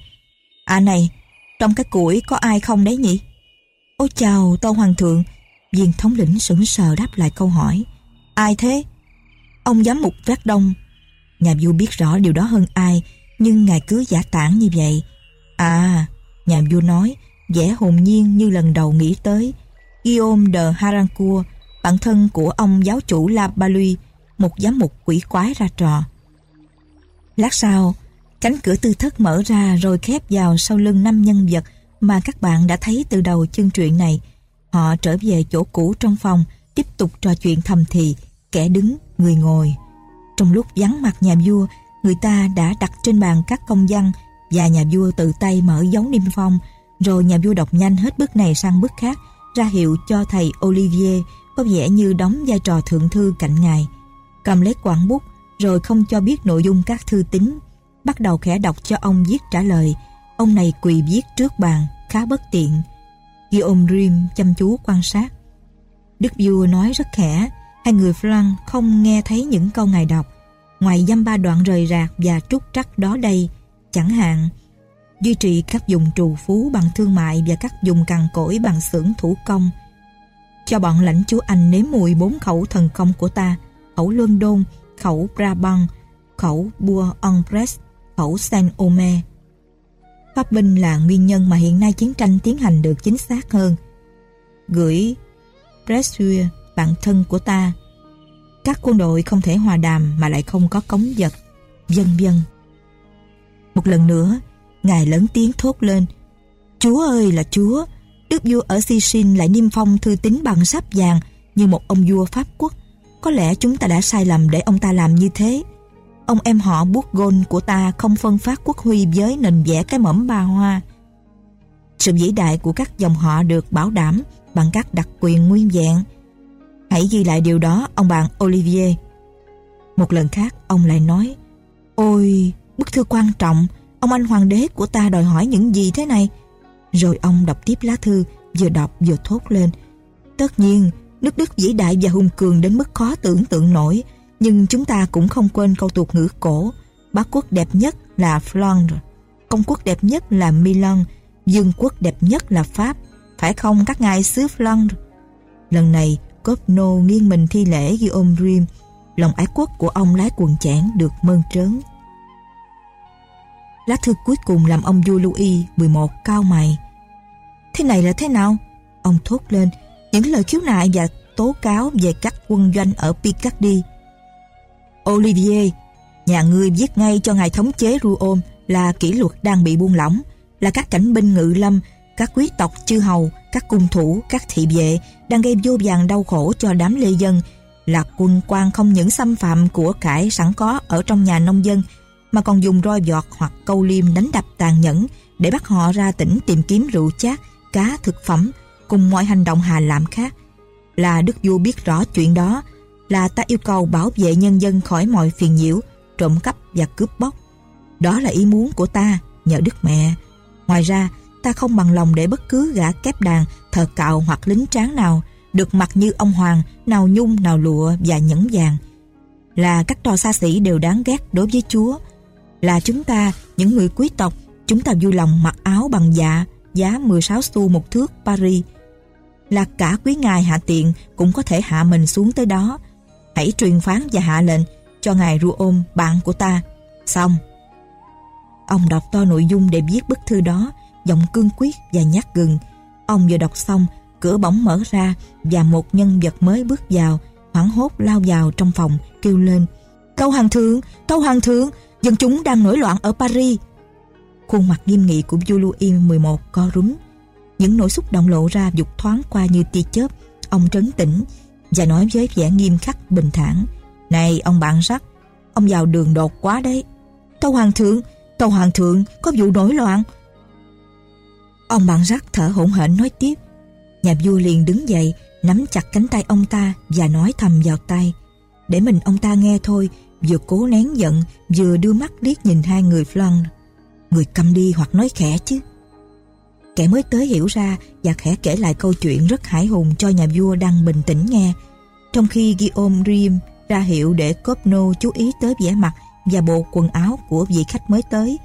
À này, trong cái củi có ai không đấy nhỉ? Ôi chào, tôn hoàng thượng, Viên thống lĩnh sững sờ đáp lại câu hỏi. Ai thế? Ông giám mục Vác Đông. Nhà vua biết rõ điều đó hơn ai, Nhưng ngài cứ giả tản như vậy. À Nhà vua nói, vẻ hồn nhiên như lần đầu nghĩ tới. Guillaume de Harancourt Bạn thân của ông giáo chủ La Balui Một giám mục quỷ quái ra trò. Lát sau, Cánh cửa tư thất mở ra rồi khép vào sau lưng năm nhân vật mà các bạn đã thấy từ đầu chương truyện này. Họ trở về chỗ cũ trong phòng, tiếp tục trò chuyện thầm thì, kẻ đứng, người ngồi. Trong lúc vắng mặt nhà vua, người ta đã đặt trên bàn các công văn và nhà vua tự tay mở dấu niêm phong, rồi nhà vua đọc nhanh hết bước này sang bước khác, ra hiệu cho thầy Olivier có vẻ như đóng vai trò thượng thư cạnh ngài. Cầm lấy quản bút rồi không cho biết nội dung các thư tín. Bắt đầu khẽ đọc cho ông viết trả lời. Ông này quỳ viết trước bàn, khá bất tiện. Guillaume Rim chăm chú quan sát. Đức vua nói rất khẽ, hai người Flan không nghe thấy những câu ngài đọc. Ngoài dăm ba đoạn rời rạc và trúc trắc đó đây, chẳng hạn duy trì các dùng trù phú bằng thương mại và các dùng cằn cỗi bằng xưởng thủ công. Cho bọn lãnh chúa Anh nếm mùi bốn khẩu thần công của ta, khẩu London, khẩu Brabant, khẩu Bourg-en-Bresse, khẩu Saint-Omer. Pháp binh là nguyên nhân mà hiện nay chiến tranh tiến hành được chính xác hơn. Gửi Bressuire, bạn thân của ta. Các quân đội không thể hòa đàm mà lại không có cống vật, vân vân. Một lần nữa, Ngài lớn tiếng thốt lên. Chúa ơi là Chúa! Đức vua ở Sicin lại niêm phong thư tín bằng sáp vàng như một ông vua Pháp quốc. Có lẽ chúng ta đã sai lầm để ông ta làm như thế. Ông em họ bút gôn của ta không phân phát quốc huy với nền vẽ cái mẫm ba hoa. Sự vĩ đại của các dòng họ được bảo đảm bằng các đặc quyền nguyên vẹn. Hãy ghi lại điều đó, ông bạn Olivier. Một lần khác, ông lại nói, Ôi, bức thư quan trọng, ông anh hoàng đế của ta đòi hỏi những gì thế này? Rồi ông đọc tiếp lá thư, vừa đọc vừa thốt lên. Tất nhiên, nước Đức vĩ đại và hùng cường đến mức khó tưởng tượng nổi, nhưng chúng ta cũng không quên câu tục ngữ cổ. Bá quốc đẹp nhất là Flandre, công quốc đẹp nhất là Milan, dương quốc đẹp nhất là Pháp. Phải không các ngài xứ Flandre? Lần này, Copno nghiêng mình thi lễ Guillaume Rim, lòng ái quốc của ông lái quần chản được mơn trớn. Lá thư cuối cùng làm ông vua Louis XI cao mày. Thế này là thế nào? Ông thốt lên những lời khiếu nại và tố cáo về các quân doanh ở Picardy. Olivier, nhà ngươi viết ngay cho ngài thống chế Ruom là kỷ luật đang bị buông lỏng, là các cảnh binh ngự lâm, các quý tộc chư hầu, các cung thủ, các thị vệ đang gây vô vàng đau khổ cho đám lê dân, là quân quan không những xâm phạm của cải sẵn có ở trong nhà nông dân mà còn dùng roi giọt hoặc câu liêm đánh đập tàn nhẫn để bắt họ ra tỉnh tìm kiếm rượu chát, cá, thực phẩm cùng mọi hành động hà làm khác. Là Đức Vua biết rõ chuyện đó, là ta yêu cầu bảo vệ nhân dân khỏi mọi phiền nhiễu, trộm cắp và cướp bóc. Đó là ý muốn của ta, nhờ Đức Mẹ. Ngoài ra, ta không bằng lòng để bất cứ gã kép đàn, thợ cạo hoặc lính tráng nào được mặc như ông Hoàng, nào nhung, nào lụa và nhẫn vàng. Là các trò xa xỉ đều đáng ghét đối với Chúa, là chúng ta, những người quý tộc, chúng ta vui lòng mặc áo bằng dạ, giá 16 xu một thước Paris. Là cả quý ngài hạ tiện cũng có thể hạ mình xuống tới đó. Hãy truyền phán và hạ lệnh cho ngài Ruom, bạn của ta. Xong. Ông đọc to nội dung để viết bức thư đó, giọng cương quyết và nhát gừng. Ông vừa đọc xong, cửa bỗng mở ra và một nhân vật mới bước vào, hoảng hốt lao vào trong phòng, kêu lên. Tâu Hoàng thượng, Tâu Hoàng thượng, Dân chúng đang nổi loạn ở Paris. Khuôn mặt nghiêm nghị của vua Louis một co rúm. Những nỗi xúc động lộ ra dục thoáng qua như tia chớp. Ông trấn tĩnh và nói với vẻ nghiêm khắc bình thản. Này ông bạn sắt ông vào đường đột quá đấy. Tâu Hoàng thượng, Tâu Hoàng thượng có vụ nổi loạn. Ông bạn rắc thở hổn hển nói tiếp. Nhà vua liền đứng dậy, nắm chặt cánh tay ông ta và nói thầm vào tay. Để mình ông ta nghe thôi, vừa cố nén giận, vừa đưa mắt liếc nhìn hai người Flan. Người cầm đi hoặc nói khẽ chứ. Kẻ mới tới hiểu ra và khẽ kể lại câu chuyện rất hải hùng cho nhà vua đang bình tĩnh nghe. Trong khi Guillaume Rim ra hiệu để Copno chú ý tới vẻ mặt và bộ quần áo của vị khách mới tới,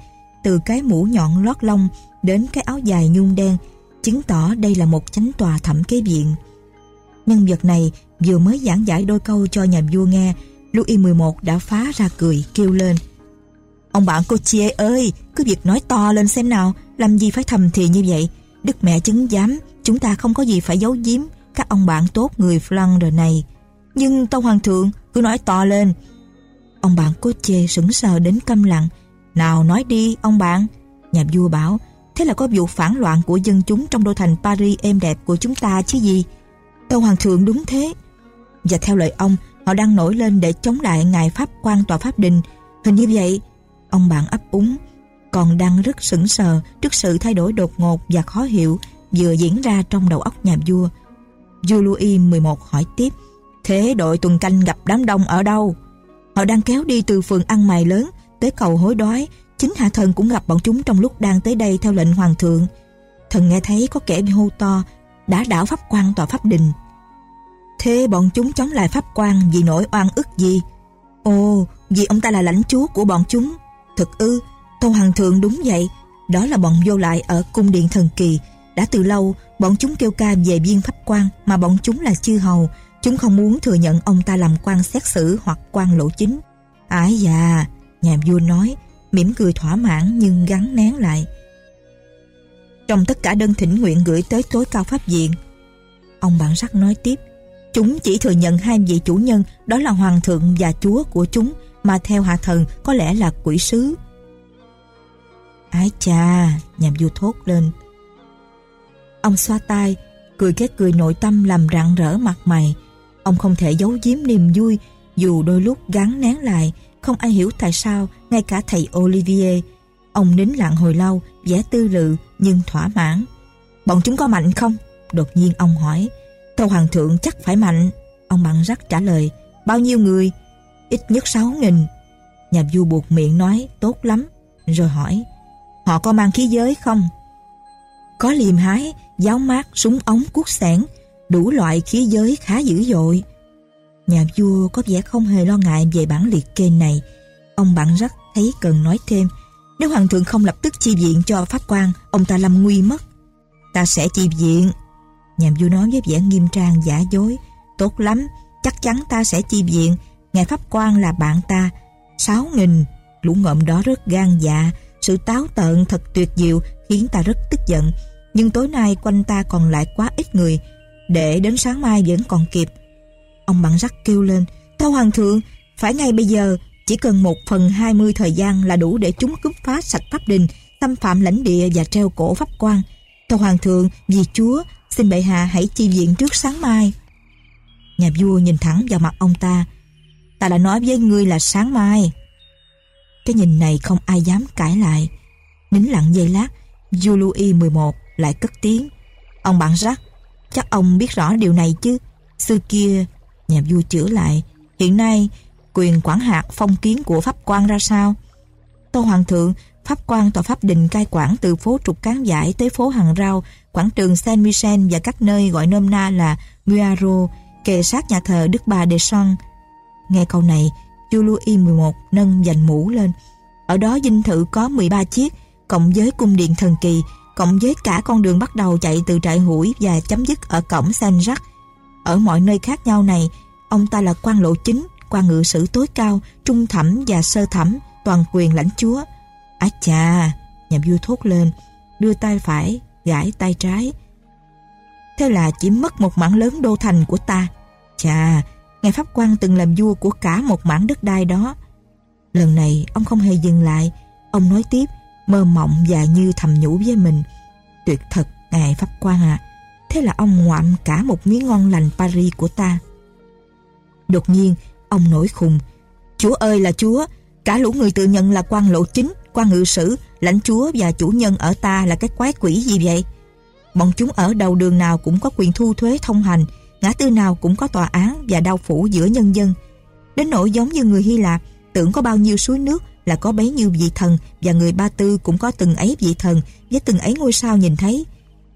từ cái mũ nhọn lót lông đến cái áo dài nhung đen, chứng tỏ đây là một chánh tòa thẩm kế viện. Nhân vật này vừa mới giảng giải đôi câu cho nhà vua nghe Louis XI đã phá ra cười kêu lên Ông bạn cô Chia ơi Cứ việc nói to lên xem nào làm gì phải thầm thì như vậy? Đức mẹ chứng giám Chúng ta không có gì phải giấu giếm. Các ông bạn tốt người Flandre này. Nhưng Tâu Hoàng thượng cứ nói to lên. Ông bạn cố chê sững sờ đến câm lặng. Nào nói đi ông bạn. Nhà vua bảo Thế là có vụ phản loạn của dân chúng trong đô thành Paris êm đẹp của chúng ta chứ gì? Tâu Hoàng thượng đúng thế. Và theo lời ông Họ đang nổi lên để chống lại ngài Pháp quan tòa Pháp Đình. Hình như vậy, ông bạn ấp úng, còn đang rất sững sờ trước sự thay đổi đột ngột và khó hiểu vừa diễn ra trong đầu óc nhà vua. Vua Louis XI hỏi tiếp Thế đội tuần canh gặp đám đông ở đâu? Họ đang kéo đi từ phường ăn mày lớn tới cầu hối đói Chính hạ thần cũng gặp bọn chúng trong lúc đang tới đây theo lệnh hoàng thượng Thần nghe thấy có kẻ hô to Đã đảo pháp quan tòa pháp đình Thế bọn chúng chống lại pháp quan vì nỗi oan ức gì? Ồ, vì ông ta là lãnh chúa của bọn chúng Thực ư, Tâu Hoàng thượng đúng vậy. Đó là bọn vô lại ở cung điện thần kỳ. Đã từ lâu bọn chúng kêu ca về viên pháp quan Mà bọn chúng là chư hầu. Chúng không muốn thừa nhận ông ta làm quan xét xử hoặc quan lộ chính. Ái da, nhà vua nói mỉm cười thỏa mãn nhưng gắn nén lại. Trong tất cả đơn thỉnh nguyện gửi tới tối cao pháp viện ông bản sắc nói tiếp chúng chỉ thừa nhận hai vị chủ nhân đó là hoàng thượng và chúa của chúng mà theo hạ thần có lẽ là quỷ sứ ái cha nhà vua thốt lên ông xoa tay cười cái cười nội tâm làm rạng rỡ mặt mày ông không thể giấu giếm niềm vui dù đôi lúc gắn nén lại không ai hiểu tại sao ngay cả thầy Olivier. Ông nín lặng hồi lâu, vẻ tư lự nhưng thỏa mãn. Bọn chúng có mạnh không? Đột nhiên ông hỏi. Thâu Hoàng thượng chắc phải mạnh. Ông bằng rắc trả lời. Bao nhiêu người? Ít nhất sáu nghìn. Nhà vua buộc miệng nói tốt lắm. Rồi hỏi. Họ có mang khí giới không? Có liềm hái, giáo mát, súng ống, cuốc sẻn, đủ loại khí giới khá dữ dội. Nhà vua có vẻ không hề lo ngại về bản liệt kê này. Ông bạn rất thấy cần nói thêm. Nếu hoàng thượng không lập tức chi viện cho pháp quan, ông ta lâm nguy mất. Ta sẽ chi viện. Nhà vua nói với vẻ nghiêm trang giả dối. Tốt lắm, chắc chắn ta sẽ chi viện. Ngài pháp quan là bạn ta. Sáu nghìn. Lũ ngộm đó rất gan dạ. Sự táo tợn thật tuyệt diệu khiến ta rất tức giận. Nhưng tối nay quanh ta còn lại quá ít người. Để đến sáng mai vẫn còn kịp Ông bạn rắc kêu lên Thưa Hoàng thượng, Phải ngay bây giờ, Chỉ cần một phần hai mươi thời gian là đủ để chúng cướp phá sạch pháp đình, Xâm phạm lãnh địa và treo cổ pháp quan Thưa Hoàng thượng, Vì Chúa, Xin bệ hạ hãy chi viện trước sáng mai Nhà vua nhìn thẳng vào mặt ông ta Ta đã nói với ngươi là sáng mai cái nhìn này không ai dám cãi lại. Nín lặng giây lát Yului 11 lại cất tiếng. Ông bạn rắc Chắc ông biết rõ điều này chứ? Xưa kia Nhà vua chữa lại Hiện nay quyền quản hạt phong kiến của pháp quan ra sao? Tô Hoàng thượng Pháp quan tòa pháp đình cai quản từ phố trục cán giải tới phố hàng rau, quảng trường Saint Michel và các nơi gọi nôm na là Muaro, kề sát nhà thờ Đức Bà De Son. Nghe câu này, vua Louis XI nâng dành mũ lên. Ở đó dinh thự có 13 chiếc, cộng với cung điện thần kỳ, cộng với cả con đường bắt đầu chạy từ trại hủi và chấm dứt ở cổng Saint Jacques ở mọi nơi khác nhau này, ông ta là quan lộ chính, quan ngự sử tối cao, trung thẩm và sơ thẩm, toàn quyền lãnh chúa. Á chà, nhà vua thốt lên, đưa tay phải, gãi tay trái. Thế là chỉ mất một mảng lớn đô thành của ta. Chà, ngài Pháp quan từng làm vua của cả một mảng đất đai đó. Lần này ông không hề dừng lại, ông nói tiếp, mơ mộng và như thầm nhủ với mình. Tuyệt thật, ngài Pháp quan à, Thế là ông ngoạm cả một miếng ngon lành Paris của ta. Đột nhiên, ông nổi khùng. Chúa ơi là Chúa, cả lũ người tự nhận là quan lộ chính, quan ngự sử, lãnh chúa và chủ nhân ở ta là cái quái quỷ gì vậy? Bọn chúng ở đầu đường nào cũng có quyền thu thuế thông hành, ngã tư nào cũng có tòa án và đau phủ giữa nhân dân. Đến nỗi giống như người Hy Lạp, tưởng có bao nhiêu suối nước là có bấy nhiêu vị thần và người Ba Tư cũng có từng ấy vị thần với từng ấy ngôi sao nhìn thấy.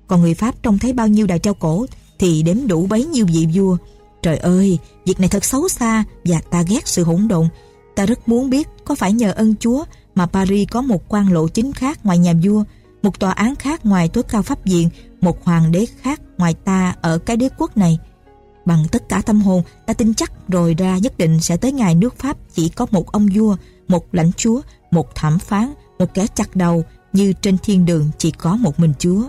Còn người Pháp trông thấy bao nhiêu đài treo cổ thì đếm đủ bấy nhiêu vị vua. Trời ơi, việc này thật xấu xa và ta ghét sự hỗn độn. Ta rất muốn biết có phải nhờ ân Chúa mà Paris có một quan lộ chính khác ngoài nhà vua, một tòa án khác ngoài tối cao pháp viện, một hoàng đế khác ngoài ta ở cái đế quốc này. Bằng tất cả tâm hồn, ta tin chắc rồi ra nhất định sẽ tới ngày nước Pháp chỉ có một ông vua, một lãnh chúa, một thẩm phán, một kẻ chặt đầu, như trên thiên đường chỉ có một mình Chúa.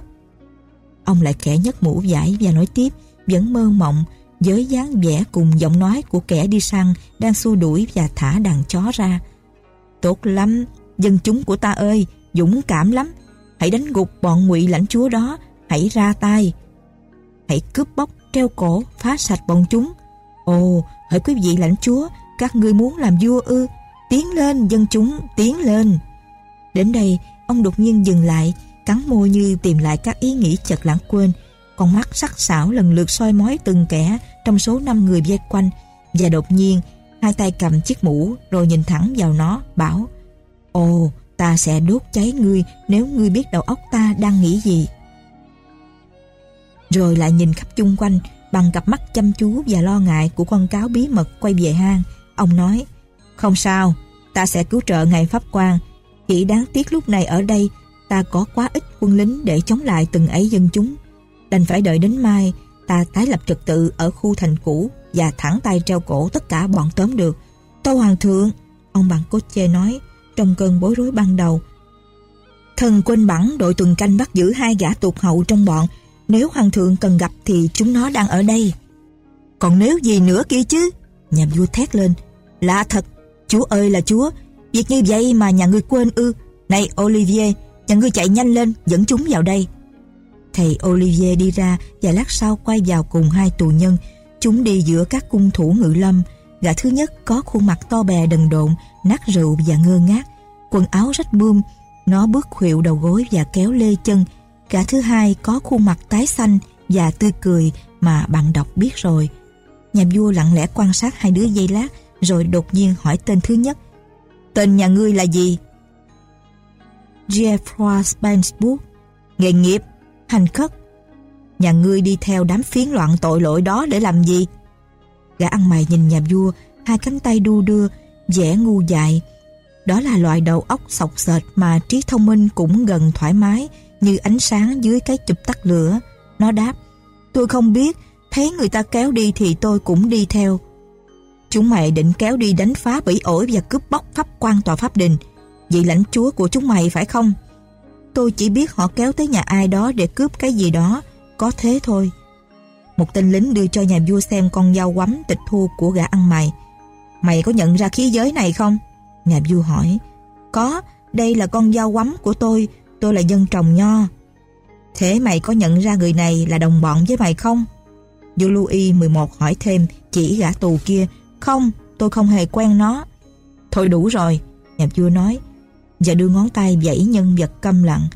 Ông lại khẽ nhấc mũ giải và nói tiếp, vẫn mơ mộng, với dáng vẻ cùng giọng nói của kẻ đi săn đang xua đuổi và thả đàn chó ra. Tốt lắm, dân chúng của ta ơi, dũng cảm lắm. Hãy đánh gục bọn ngụy lãnh chúa đó, hãy ra tay. Hãy cướp bóc, treo cổ, phá sạch bọn chúng. Ồ, hỡi quý vị lãnh chúa, các ngươi muốn làm vua ư? Tiến lên, dân chúng, tiến lên. Đến đây, ông đột nhiên dừng lại, cắn môi như tìm lại các ý nghĩ chợt lãng quên. con mắt sắc sảo lần lượt soi mói từng kẻ trong số năm người vây quanh và đột nhiên hai tay cầm chiếc mũ rồi nhìn thẳng vào nó bảo Ồ ta sẽ đốt cháy ngươi nếu ngươi biết đầu óc ta đang nghĩ gì rồi lại nhìn khắp chung quanh bằng cặp mắt chăm chú và lo ngại của con cáo bí mật quay về hang ông nói không sao ta sẽ cứu trợ ngài pháp quan chỉ đáng tiếc lúc này ở đây ta có quá ít quân lính để chống lại từng ấy dân chúng đành phải đợi đến mai ta tái lập trật tự ở khu thành cũ và thẳng tay treo cổ tất cả bọn tóm được. Tâu Hoàng thượng, ông bạn cốt chê nói, trong cơn bối rối ban đầu. Thần quên bẵng đội tuần canh bắt giữ hai gã tuột hậu trong bọn, nếu Hoàng thượng cần gặp thì chúng nó đang ở đây. Còn nếu gì nữa kia chứ? Nhà vua thét lên. Lạ thật, chúa ơi là chúa, việc như vậy mà nhà ngươi quên ư. Này Olivier, nhà ngươi chạy nhanh lên, dẫn chúng vào đây. Thầy Olivier đi ra và lát sau quay vào cùng hai tù nhân. Chúng đi giữa các cung thủ ngự lâm. Gã thứ nhất có khuôn mặt to bè đần độn, nát rượu và ngơ ngác. Quần áo rách bươm, nó bước khuỵu đầu gối và kéo lê chân. Gã thứ hai có khuôn mặt tái xanh và tươi cười mà bạn đọc biết rồi. Nhà vua lặng lẽ quan sát hai đứa giây lát rồi đột nhiên hỏi tên thứ nhất. Tên nhà ngươi là gì? Geoffroy Spensburg. Nghề nghiệp Hành khất Nhà ngươi đi theo đám phiến loạn tội lỗi đó để làm gì Gã ăn mày nhìn nhà vua Hai cánh tay đu đưa vẻ ngu dại Đó là loại đầu óc sọc sệt Mà trí thông minh cũng gần thoải mái như ánh sáng dưới cái chụp tắt lửa Nó đáp Tôi không biết Thấy người ta kéo đi thì tôi cũng đi theo Chúng mày định kéo đi đánh phá bỉ ổi Và cướp bóc pháp quan tòa pháp đình Vị lãnh chúa của chúng mày phải không Tôi chỉ biết họ kéo tới nhà ai đó để cướp cái gì đó, có thế thôi. Một tên lính đưa cho nhà vua xem con dao quắm tịch thu của gã ăn mày. Mày có nhận ra khí giới này không? Nhà vua hỏi. Có, đây là con dao quắm của tôi, tôi là dân trồng nho. Thế mày có nhận ra người này là đồng bọn với mày không? Vua Louis 11 hỏi thêm, chỉ gã tù kia. Không, tôi không hề quen nó. Thôi đủ rồi, nhà vua nói và đưa ngón tay vẫy nhân vật câm lặng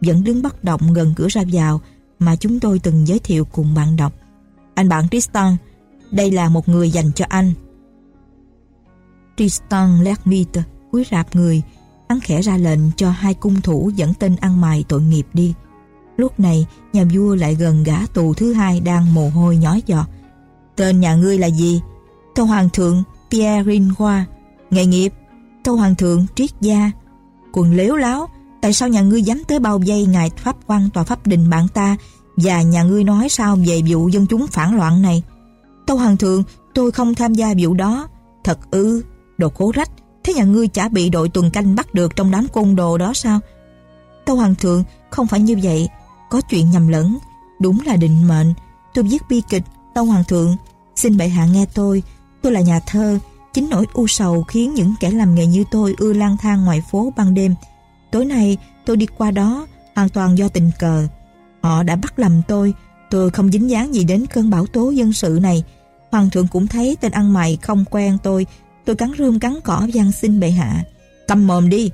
vẫn đứng bất động gần cửa ra vào mà chúng tôi từng giới thiệu cùng bạn đọc. Anh bạn Tristan, đây là một người dành cho anh. Tristan Lermite cúi rạp người, hắn khẽ ra lệnh cho hai cung thủ dẫn tên ăn mày tội nghiệp đi. Lúc này, nhà vua lại gần gã tù thứ hai đang mồ hôi nhói giọt. Tên nhà ngươi là gì? Tâu Hoàng thượng Pierre Rinhoa. Nghề nghiệp? Tâu Hoàng thượng Triết Gia quần lếu láo tại sao nhà ngươi dám tới bao vây ngài pháp quan tòa pháp đình bạn ta và nhà ngươi nói sao về vụ dân chúng phản loạn này tâu hoàng thượng tôi không tham gia vụ đó thật ư đồ cố rách thế nhà ngươi chả bị đội tuần canh bắt được trong đám côn đồ đó sao? Tâu hoàng thượng không phải như vậy. Có chuyện nhầm lẫn. Đúng là định mệnh. Tôi viết bi kịch. Tâu hoàng thượng xin bệ hạ nghe tôi. Tôi là nhà thơ. Chính nỗi u sầu khiến những kẻ làm nghề như tôi ưa lang thang ngoài phố ban đêm. Tối nay tôi đi qua đó hoàn toàn do tình cờ. Họ đã bắt lầm tôi, tôi không dính dáng gì đến cơn bão tố dân sự này. Hoàng thượng cũng thấy tên ăn mày không quen tôi, tôi cắn rơm cắn cỏ van xin bệ hạ. Cầm mồm đi,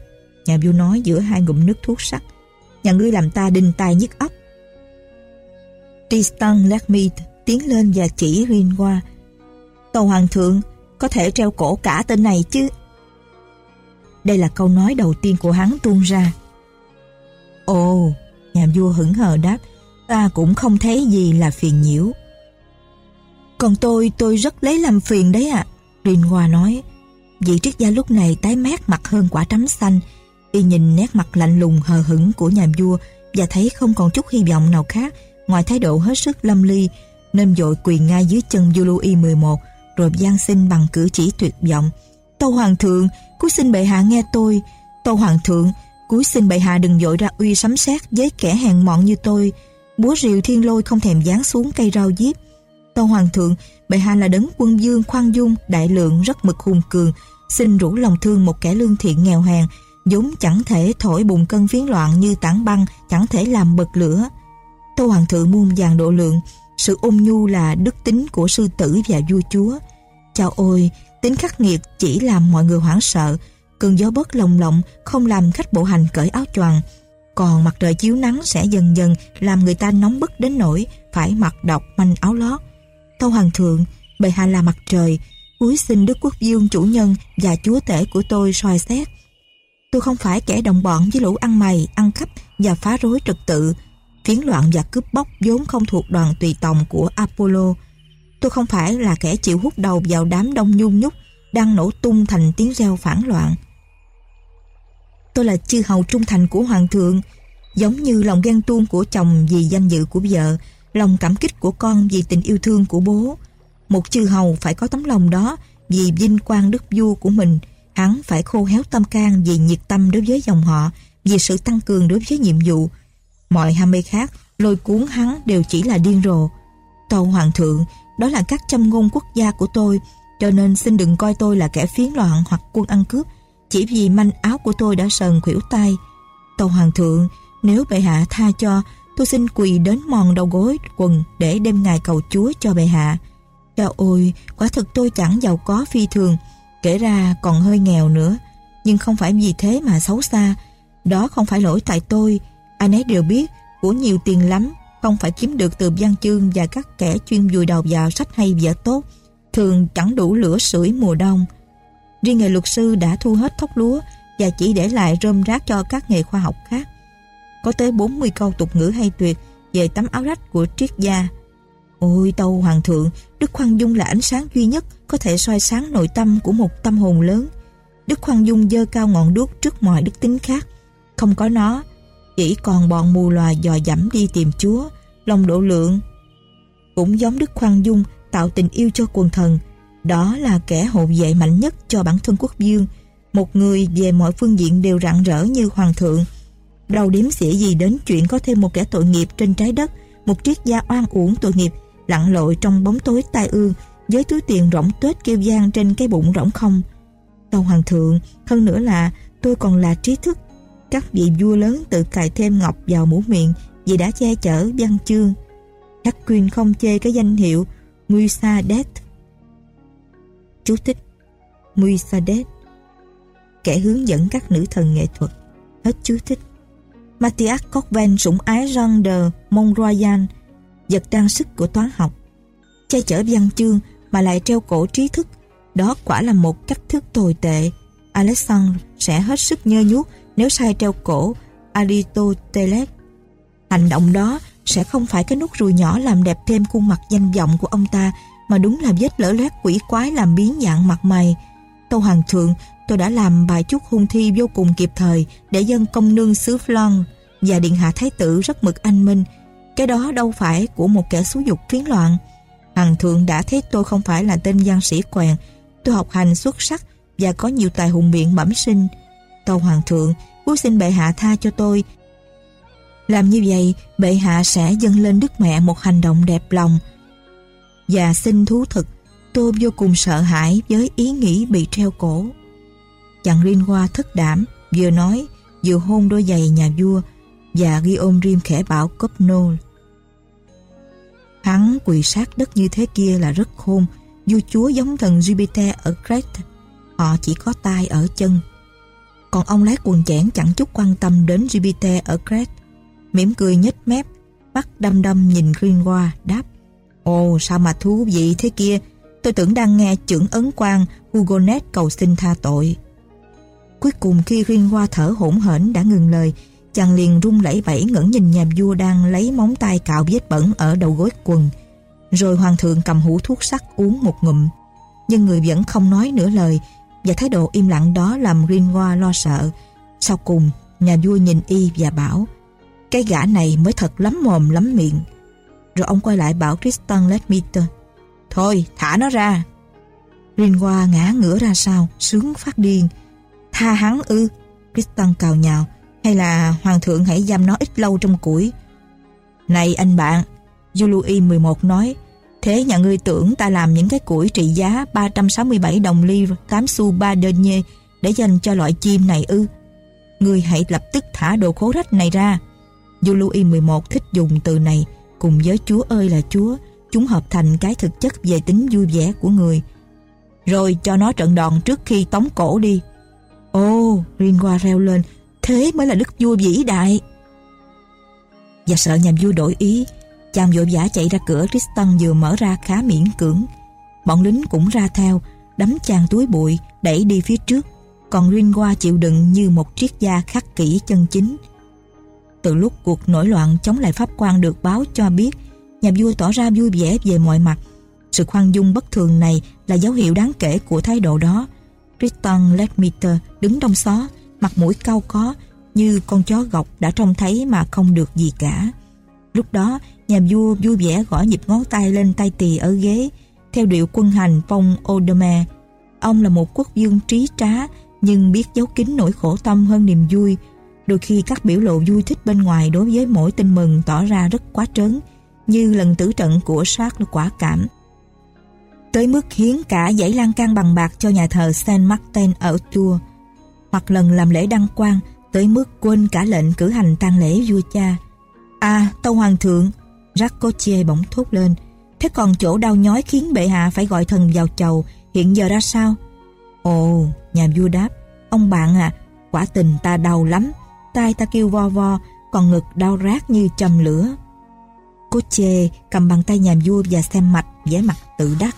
nhà vua nói giữa hai ngụm nước thuốc sắc. Nhà ngươi làm ta đinh tai nhức óc. Tristan Lermit tiến lên và chỉ Rin qua. Tàu hoàng thượng, có thể treo cổ cả tên này chứ. Đây là câu nói đầu tiên của hắn tuôn ra. Ồ, nhà vua hững hờ đáp, ta cũng không thấy gì là phiền nhiễu. Còn tôi, tôi rất lấy làm phiền đấy ạ. À. Rin Hoa nói, vị triết gia lúc này tái mét mặt hơn quả trắm xanh, y nhìn nét mặt lạnh lùng hờ hững của nhà vua và thấy không còn chút hy vọng nào khác ngoài thái độ hết sức lâm ly, nên dội quỳ ngay dưới chân vua Louis XI rồi gian xin bằng cử chỉ tuyệt vọng. Tâu Hoàng thượng, cúi xin bệ hạ nghe tôi. Tâu Hoàng thượng, cúi xin bệ hạ đừng dội ra uy sấm sét với kẻ hèn mọn như tôi. Búa rìu thiên lôi không thèm giáng xuống cây rau diếp. Tâu Hoàng thượng, bệ hạ là đấng quân dương khoan dung, đại lượng rất mực hùng cường, xin rủ lòng thương một kẻ lương thiện nghèo hèn, vốn chẳng thể thổi bùng cơn phiến loạn như tảng băng, chẳng thể làm bật lửa. tô Hoàng thượng muôn vàng độ lượng, sự ôn nhu là đức tính của sư tử và vua chúa. chao ôi, tính khắc nghiệt chỉ làm mọi người hoảng sợ, cơn gió bớt lồng lộng không làm khách bộ hành cởi áo choàng. Còn mặt trời chiếu nắng sẽ dần dần làm người ta nóng bức đến nỗi phải mặc độc manh áo lót. Tâu Hoàng thượng, bệ hạ là mặt trời, cúi xin Đức Quốc Dương chủ nhân và chúa tể của tôi soi xét. Tôi không phải kẻ đồng bọn với lũ ăn mày, ăn cắp và phá rối trật tự, phiến loạn và cướp bóc vốn không thuộc đoàn tùy tòng của Apollo. Tôi không phải là kẻ chịu hút đầu vào đám đông nhung nhúc đang nổ tung thành tiếng reo phản loạn. Tôi là chư hầu trung thành của hoàng thượng, giống như lòng ghen tuông của chồng vì danh dự của vợ, lòng cảm kích của con vì tình yêu thương của bố. Một chư hầu phải có tấm lòng đó vì vinh quang đức vua của mình, hắn phải khô héo tâm can vì nhiệt tâm đối với dòng họ, vì sự tăng cường đối với nhiệm vụ. Mọi ham mê khác lôi cuốn hắn đều chỉ là điên rồ. Tâu hoàng thượng, đó là các châm ngôn quốc gia của tôi, cho nên xin đừng coi tôi là kẻ phiến loạn hoặc quân ăn cướp, chỉ vì manh áo của tôi đã sờn khuỷu tay. Tâu hoàng thượng, nếu bệ hạ tha cho, tôi xin quỳ đến mòn đầu gối quần để đem ngài cầu chúa cho bệ hạ. Chao ôi, quả thực tôi chẳng giàu có phi thường, kể ra còn hơi nghèo nữa, nhưng không phải vì thế mà xấu xa. Đó không phải lỗi tại tôi, ai nấy đều biết, của nhiều tiền lắm, không phải kiếm được từ văn chương và các kẻ chuyên vùi đầu vào sách hay vở tốt, thường chẳng đủ lửa sưởi mùa đông. Riêng nghề luật sư đã thu hết thóc lúa và chỉ để lại rơm rác cho các nghề khoa học khác. Có tới 40 câu tục ngữ hay tuyệt về tấm áo rách của triết gia. Ôi tâu hoàng thượng, Đức Khoan Dung là ánh sáng duy nhất có thể soi sáng nội tâm của một tâm hồn lớn. Đức Khoan Dung dơ cao ngọn đuốc trước mọi đức tính khác. Không có nó, chỉ còn bọn mù loà dò dẫm đi tìm Chúa, lòng độ lượng. Cũng giống Đức Khoan Dung tạo tình yêu cho quần thần, đó là kẻ hộ vệ mạnh nhất cho bản thân quốc dương, một người về mọi phương diện đều rạng rỡ như hoàng thượng. Đâu đếm xỉa gì đến chuyện có thêm một kẻ tội nghiệp trên trái đất, một triết gia oan uổng tội nghiệp, lặn lội trong bóng tối tai ương, với túi tiền rỗng tuếch kêu gian trên cái bụng rỗng không. Tâu hoàng thượng, hơn nữa là tôi còn là trí thức. Các vị vua lớn tự cài thêm ngọc vào mũ miệng vì đã che chở văn chương. Các quyền không chê cái danh hiệu Musadet Chú thích Musadet Kẻ hướng dẫn các nữ thần nghệ thuật Hết chú thích Matthias Cockven sủng ái Jean de Montroyan vật trang sức của toán học. Che chở văn chương mà lại treo cổ trí thức đó quả là một cách thức tồi tệ. Alexandre sẽ hết sức nhơ nhuốc nếu sai treo cổ Aristoteles hành động đó sẽ không phải cái nút ruồi nhỏ làm đẹp thêm khuôn mặt danh vọng của ông ta mà đúng là vết lỡ loét quỷ quái làm biến dạng mặt mày. Tâu Hoàng Thượng, tôi đã làm bài chúc hung thi vô cùng kịp thời để dân công nương xứ Flon và Điện Hạ Thái Tử rất mực anh minh. Cái đó đâu phải của một kẻ xú dục phiến loạn. hằng Thượng đã thấy tôi không phải là tên gian sĩ quèn. Tôi học hành xuất sắc và có nhiều tài hùng biện bẩm sinh. Tâu Hoàng Thượng, cuối xin bệ hạ tha cho tôi làm như vậy, bệ hạ sẽ dâng lên Đức Mẹ một hành động đẹp lòng. Và xin thú thực, tôi vô cùng sợ hãi với ý nghĩ bị treo cổ. Chàng rinwa thất đảm, vừa nói, vừa hôn đôi giày nhà vua, và ghi ôm Rim khẽ bảo cấp nô. Hắn quỳ sát đất như thế kia là rất khôn, vua chúa giống thần Jupiter ở Crete. Họ chỉ có tai ở chân. Còn ông lái quần chẽn chẳng chút quan tâm đến Jupiter ở Crete mỉm cười nhếch mép, mắt đăm đăm nhìn rinwa đáp Ồ sao mà thú vị thế kia, tôi tưởng đang nghe trưởng ấn quan Hugonet cầu xin tha tội. Cuối cùng khi Greenwa thở hổn hển đã ngừng lời, chàng liền run lẩy bẩy ngẩng nhìn nhà vua đang lấy móng tay cạo vết bẩn ở đầu gối quần. Rồi hoàng thượng cầm hũ thuốc sắc uống một ngụm. Nhưng người vẫn không nói nửa lời và thái độ im lặng đó làm Greenwa lo sợ. Sau cùng, nhà vua nhìn y và bảo cái gã này mới thật lắm mồm lắm miệng. Rồi ông quay lại bảo Tristan Ledmeter. Thôi, thả nó ra. Rinwa ngã ngửa ra sau, sướng phát điên. Tha hắn ư, Tristan cào nhào. Hay là hoàng thượng hãy giam nó ít lâu trong củi. Này anh bạn, Julie 11 nói, thế nhà ngươi tưởng ta làm những cái củi trị giá 367 đồng ly 8 xu ba nhê để dành cho loại chim này ư. Ngươi hãy lập tức thả đồ khố rách này ra. Du 11 thích dùng từ này cùng với Chúa ơi là Chúa, chúng hợp thành cái thực chất về tính vui vẻ của người. Rồi cho nó trận đòn trước khi tống cổ đi. Ô, Rinwa Ringoa reo lên, thế mới là đức vua vĩ đại. và sợ nhà vua đổi ý. Chàng vội vã chạy ra cửa Tristan vừa mở ra khá miễn cưỡng. Bọn lính cũng ra theo, đấm chàng túi bụi, đẩy đi phía trước. Còn Ringoa chịu đựng như một triết gia khắc kỹ chân chính. Từ lúc cuộc nổi loạn chống lại pháp quan được báo cho biết, nhà vua tỏ ra vui vẻ về mọi mặt. Sự khoan dung bất thường này là dấu hiệu đáng kể của thái độ đó. Tristan Ledmeter đứng trong xó, mặt mũi cau có, như con chó gọc đã trông thấy mà không được gì cả. Lúc đó, nhà vua vui vẻ gõ nhịp ngón tay lên tay tỳ ở ghế, theo điệu quân hành phong Odomer. Ông là một quốc vương trí trá, nhưng biết giấu kín nỗi khổ tâm hơn niềm vui. Đôi khi các biểu lộ vui thích bên ngoài đối với mỗi tin mừng tỏ ra rất quá trớn, như lần tử trận của sát là quả cảm. Tới mức hiến cả dãy lan can bằng bạc cho nhà thờ Saint Martin ở Tours, hoặc lần làm lễ đăng quang tới mức quên cả lệnh cử hành tang lễ vua cha. À, tâu hoàng thượng, Racoche bỗng thốt lên, thế còn chỗ đau nhói khiến bệ hạ phải gọi thần vào chầu, hiện giờ ra sao? Ồ, nhà vua đáp, ông bạn à, quả tình ta đau lắm, tai ta kêu vo vo, còn ngực đau rát như châm lửa. Cô chê cầm bàn tay nhà vua và xem mạch, vẻ mặt tự đắc.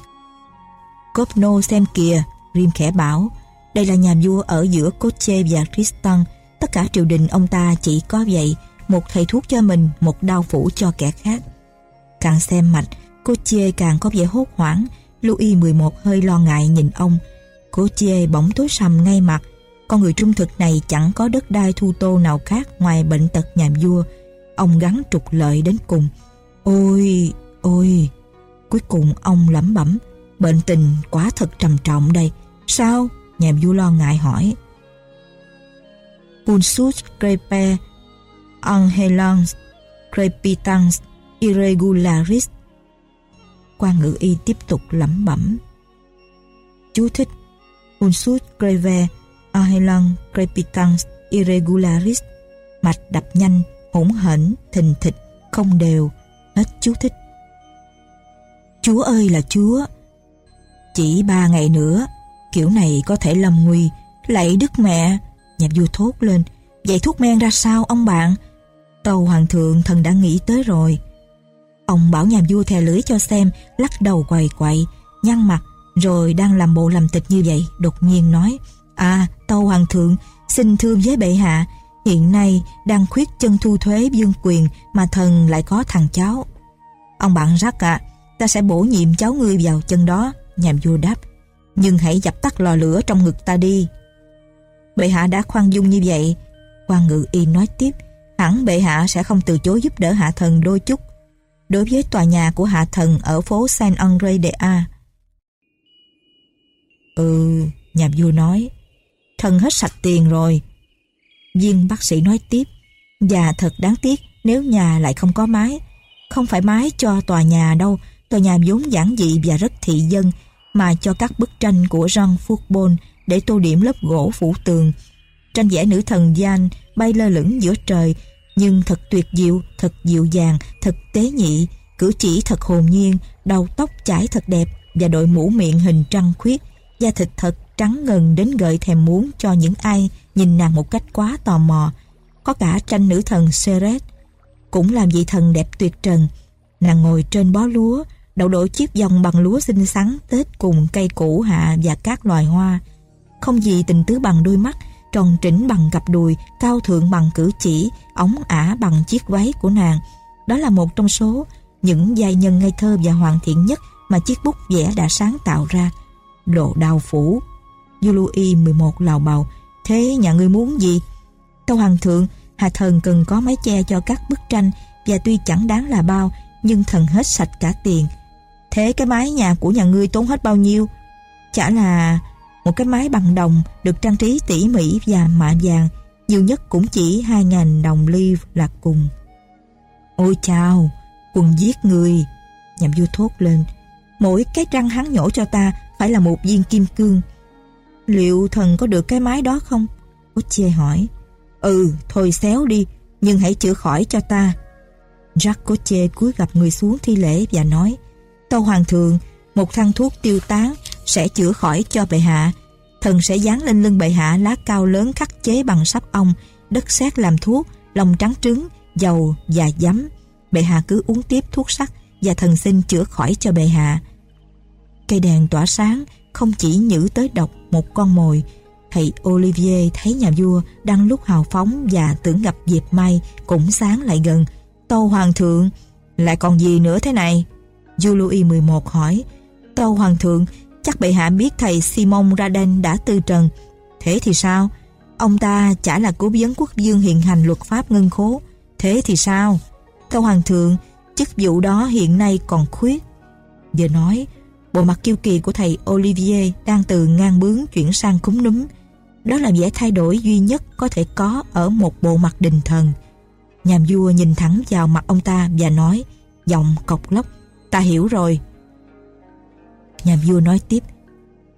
Copno nô xem kìa, Rim khẽ bảo, đây là nhà vua ở giữa Coche và Tristan, tất cả triều đình ông ta chỉ có vậy, một thầy thuốc cho mình, một đau phủ cho kẻ khác. Càng xem mạch, Coche càng có vẻ hốt hoảng, Louis XI hơi lo ngại nhìn ông. Coche bỗng tối sầm ngay mặt, con người trung thực này chẳng có đất đai thu tô nào khác ngoài bệnh tật nhà vua. Ông gắn trục lợi đến cùng. Ôi, ôi! Cuối cùng ông lẩm bẩm, bệnh tình quá thật trầm trọng đây. Sao? Nhà vua lo ngại hỏi. Pulsus crepe angelans crepitans irregularis quan ngữ y tiếp tục lẩm bẩm. Chú thích Pulsus greve angelans crepitans irregularis mạch đập nhanh, hỗn hển, thình thịch, không đều. Hết chú thích. Chúa ơi là Chúa! Chỉ ba ngày nữa, kiểu này có thể lâm nguy. Lạy Đức Mẹ! Nhà vua thốt lên. Vậy thuốc men ra sao ông bạn? tàu Hoàng thượng thần đã nghĩ tới rồi. Ông bảo nhà vua thè lưới cho xem, lắc đầu quầy quậy, nhăn mặt, rồi đang làm bộ làm tịch như vậy, đột nhiên nói, À, Tâu Hoàng thượng, xin thưa với bệ hạ, hiện nay đang khuyết chân thu thuế dương quyền mà thần lại có thằng cháu. Ông bạn rắc ạ, ta sẽ bổ nhiệm cháu ngươi vào chân đó, Nhàm vua đáp, nhưng hãy dập tắt lò lửa trong ngực ta đi. Bệ hạ đã khoan dung như vậy, quan ngự y nói tiếp, hẳn bệ hạ sẽ không từ chối giúp đỡ hạ thần đôi chút đối với tòa nhà của hạ thần ở phố Saint André de A. Ừ, nhà vua nói, thần hết sạch tiền rồi. Viên bác sĩ nói tiếp, và thật đáng tiếc nếu nhà lại không có mái. Không phải mái cho tòa nhà đâu, tòa nhà vốn giản dị và rất thị dân, mà cho các bức tranh của Jean Foucault để tô điểm lớp gỗ phủ tường. Tranh vẽ nữ thần Gian bay lơ lửng giữa trời, nhưng thật tuyệt diệu, thật dịu dàng, thật tế nhị, cử chỉ thật hồn nhiên, đầu tóc chải thật đẹp và đội mũ miệng hình trăng khuyết, da thịt thật trắng ngần đến gợi thèm muốn cho những ai nhìn nàng một cách quá tò mò. Có cả tranh nữ thần Ceres, cũng làm vị thần đẹp tuyệt trần. Nàng ngồi trên bó lúa, đậu đổ chiếc vòng bằng lúa xinh xắn tết cùng cây củ hạ và các loài hoa. Không gì tình tứ bằng đôi mắt, tròn trĩnh bằng cặp đùi, cao thượng bằng cử chỉ, ống ả bằng chiếc váy của nàng. Đó là một trong số những giai nhân ngây thơ và hoàn thiện nhất mà chiếc bút vẽ đã sáng tạo ra. Đồ đào phủ. Yului 11 lào bào. Thế nhà ngươi muốn gì? Tâu Hoàng thượng, Hà thần cần có mái che cho các bức tranh và tuy chẳng đáng là bao nhưng thần hết sạch cả tiền. Thế cái mái nhà của nhà ngươi tốn hết bao nhiêu? Chả là một cái mái bằng đồng được trang trí tỉ mỉ và mạ vàng, nhiều nhất cũng chỉ 2.000 đồng ly là cùng. Ôi chào, quần giết người, nhậm vua thốt lên. Mỗi cái răng hắn nhổ cho ta phải là một viên kim cương. Liệu thần có được cái mái đó không? út chê hỏi. Ừ, thôi xéo đi, nhưng hãy chữa khỏi cho ta. Jack Coche cúi gặp người xuống thi lễ và nói Tâu Hoàng thượng, một thang thuốc tiêu tán sẽ chữa khỏi cho bệ hạ. Thần sẽ dán lên lưng bệ hạ lá cao lớn khắc chế bằng sáp ong, đất sét làm thuốc, lòng trắng trứng dầu và giấm. Bệ hạ cứ uống tiếp thuốc sắc và thần xin chữa khỏi cho bệ hạ. Cây đèn tỏa sáng không chỉ nhử tới độc một con mồi. Thầy Olivier thấy nhà vua đang lúc hào phóng và tưởng gặp dịp may cũng sáng lại gần. Tâu Hoàng thượng, lại còn gì nữa thế này? Vua Louis XI hỏi, Tâu Hoàng thượng, chắc bệ hạ biết thầy Simon Raden đã tư trần. Thế thì sao? Ông ta chả là cố vấn quốc dương hiện hành luật pháp ngân khố. Thế thì sao? Tâu Hoàng thượng, chức vụ đó hiện nay còn khuyết. Vừa nói, bộ mặt kiêu kỳ của thầy Olivier đang từ ngang bướng chuyển sang cúm núm. Đó là vẻ thay đổi duy nhất có thể có ở một bộ mặt đình thần. Nhà vua nhìn thẳng vào mặt ông ta và nói, giọng cọc lóc, ta hiểu rồi. Nhà vua nói tiếp,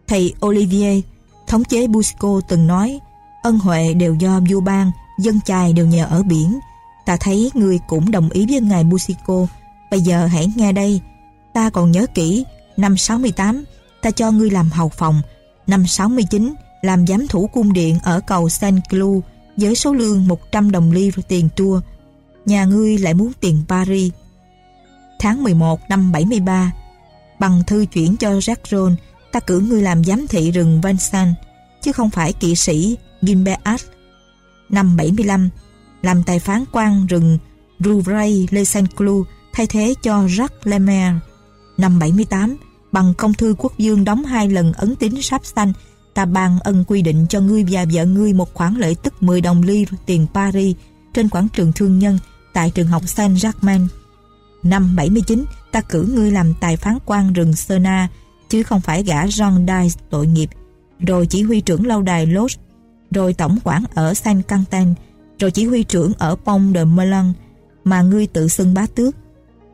thầy Olivier, thống chế Busco từng nói, ân huệ đều do vua ban, dân chài đều nhờ ở biển. Ta thấy người cũng đồng ý với ngài Busico. bây giờ hãy nghe đây, ta còn nhớ kỹ, năm 68 ta cho ngươi làm hầu phòng, năm 69 làm giám thủ cung điện ở cầu Saint Cloud với số lương 100 đồng ly tiền tour. Nhà ngươi lại muốn tiền Paris. Tháng 11 năm 73, bằng thư chuyển cho Jacques Rôn, ta cử ngươi làm giám thị rừng Vincennes, chứ không phải kỵ sĩ Gilbert. Năm 75, làm tài phán quan rừng Rouvray Le Saint-Cloud thay thế cho Jacques Lemaire. Năm 78, bằng công thư quốc dương đóng hai lần ấn tín sáp xanh, ta ban ân quy định cho ngươi và vợ ngươi một khoản lợi tức 10 đồng ly tiền Paris trên quảng trường thương nhân tại trường học Saint-Germain. Năm 79, ta cử ngươi làm tài phán quan rừng Sena, chứ không phải gã John Dice tội nghiệp, rồi chỉ huy trưởng lâu đài Lodge, rồi tổng quản ở San Canten, rồi chỉ huy trưởng ở Pont de Melon, mà ngươi tự xưng bá tước.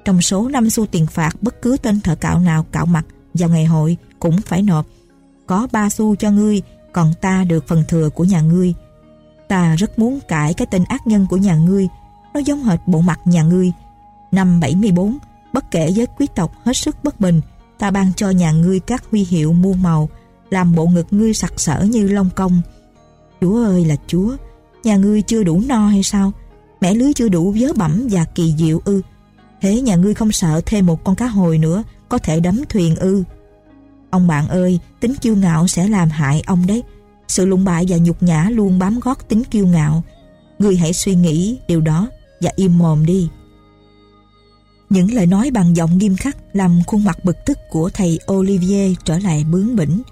Trong số 5 xu tiền phạt bất cứ tên thợ cạo nào cạo mặt vào ngày hội cũng phải nộp. Có 3 xu cho ngươi, còn ta được phần thừa của nhà ngươi. Ta rất muốn cải cái tên ác nhân của nhà ngươi, nó giống hệt bộ mặt nhà ngươi. Năm 74, bất kể giới quý tộc hết sức bất bình, ta ban cho nhà ngươi các huy hiệu muôn màu, làm bộ ngực ngươi sặc sỡ như long công. Chúa ơi là Chúa, nhà ngươi chưa đủ no hay sao? Mẻ lưới chưa đủ vớ bẩm và kỳ diệu ư? Thế nhà ngươi không sợ thêm một con cá hồi nữa có thể đắm thuyền ư? Ông bạn ơi, tính kiêu ngạo sẽ làm hại ông đấy. Sự lụng bại và nhục nhã luôn bám gót tính kiêu ngạo. Ngươi hãy suy nghĩ điều đó và im mồm đi. Những lời nói bằng giọng nghiêm khắc làm khuôn mặt bực tức của thầy Olivier trở lại bướng bỉnh.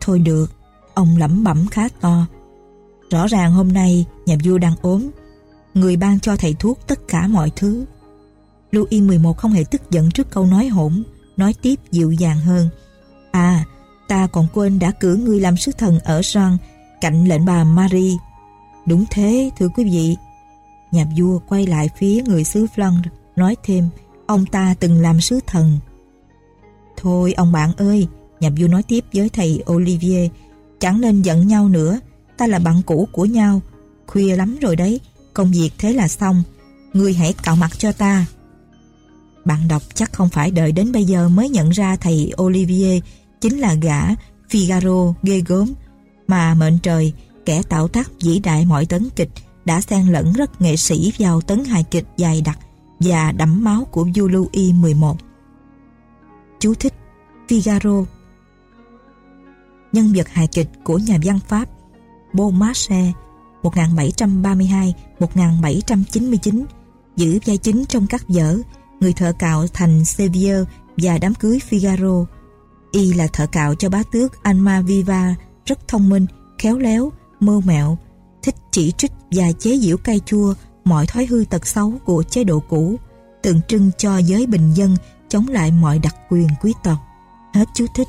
Thôi được, ông lẩm bẩm khá to. Rõ ràng hôm nay nhà vua đang ốm. Người ban cho thầy thuốc tất cả mọi thứ. Louis XI không hề tức giận trước câu nói hỗn, nói tiếp dịu dàng hơn. À, ta còn quên đã cử ngươi làm sứ thần ở Jean, cạnh lệnh bà Marie. Đúng thế, thưa quý vị. Nhà vua quay lại phía người xứ Flandre, nói thêm, ông ta từng làm sứ thần. Thôi ông bạn ơi, nhà vua nói tiếp với thầy Olivier, chẳng nên giận nhau nữa, ta là bạn cũ của nhau, khuya lắm rồi đấy, công việc thế là xong, ngươi hãy cạo mặt cho ta. Bạn đọc chắc không phải đợi đến bây giờ mới nhận ra thầy Olivier chính là gã Figaro ghê gớm mà mệnh trời, kẻ tạo tác vĩ đại mọi tấn kịch đã xen lẫn rất nghệ sĩ vào tấn hài kịch dài đặc và đẫm máu của vua Louis XI. Chú thích Figaro Nhân vật hài kịch của nhà văn Pháp Beaumarchais 1732-1799 giữ vai chính trong các vở người thợ cạo thành Sevier và đám cưới Figaro. Y là thợ cạo cho bá tước Alma Viva, rất thông minh, khéo léo, mơ mẹo, thích chỉ trích và chế giễu cay chua mọi thói hư tật xấu của chế độ cũ, tượng trưng cho giới bình dân chống lại mọi đặc quyền quý tộc. Hết chú thích.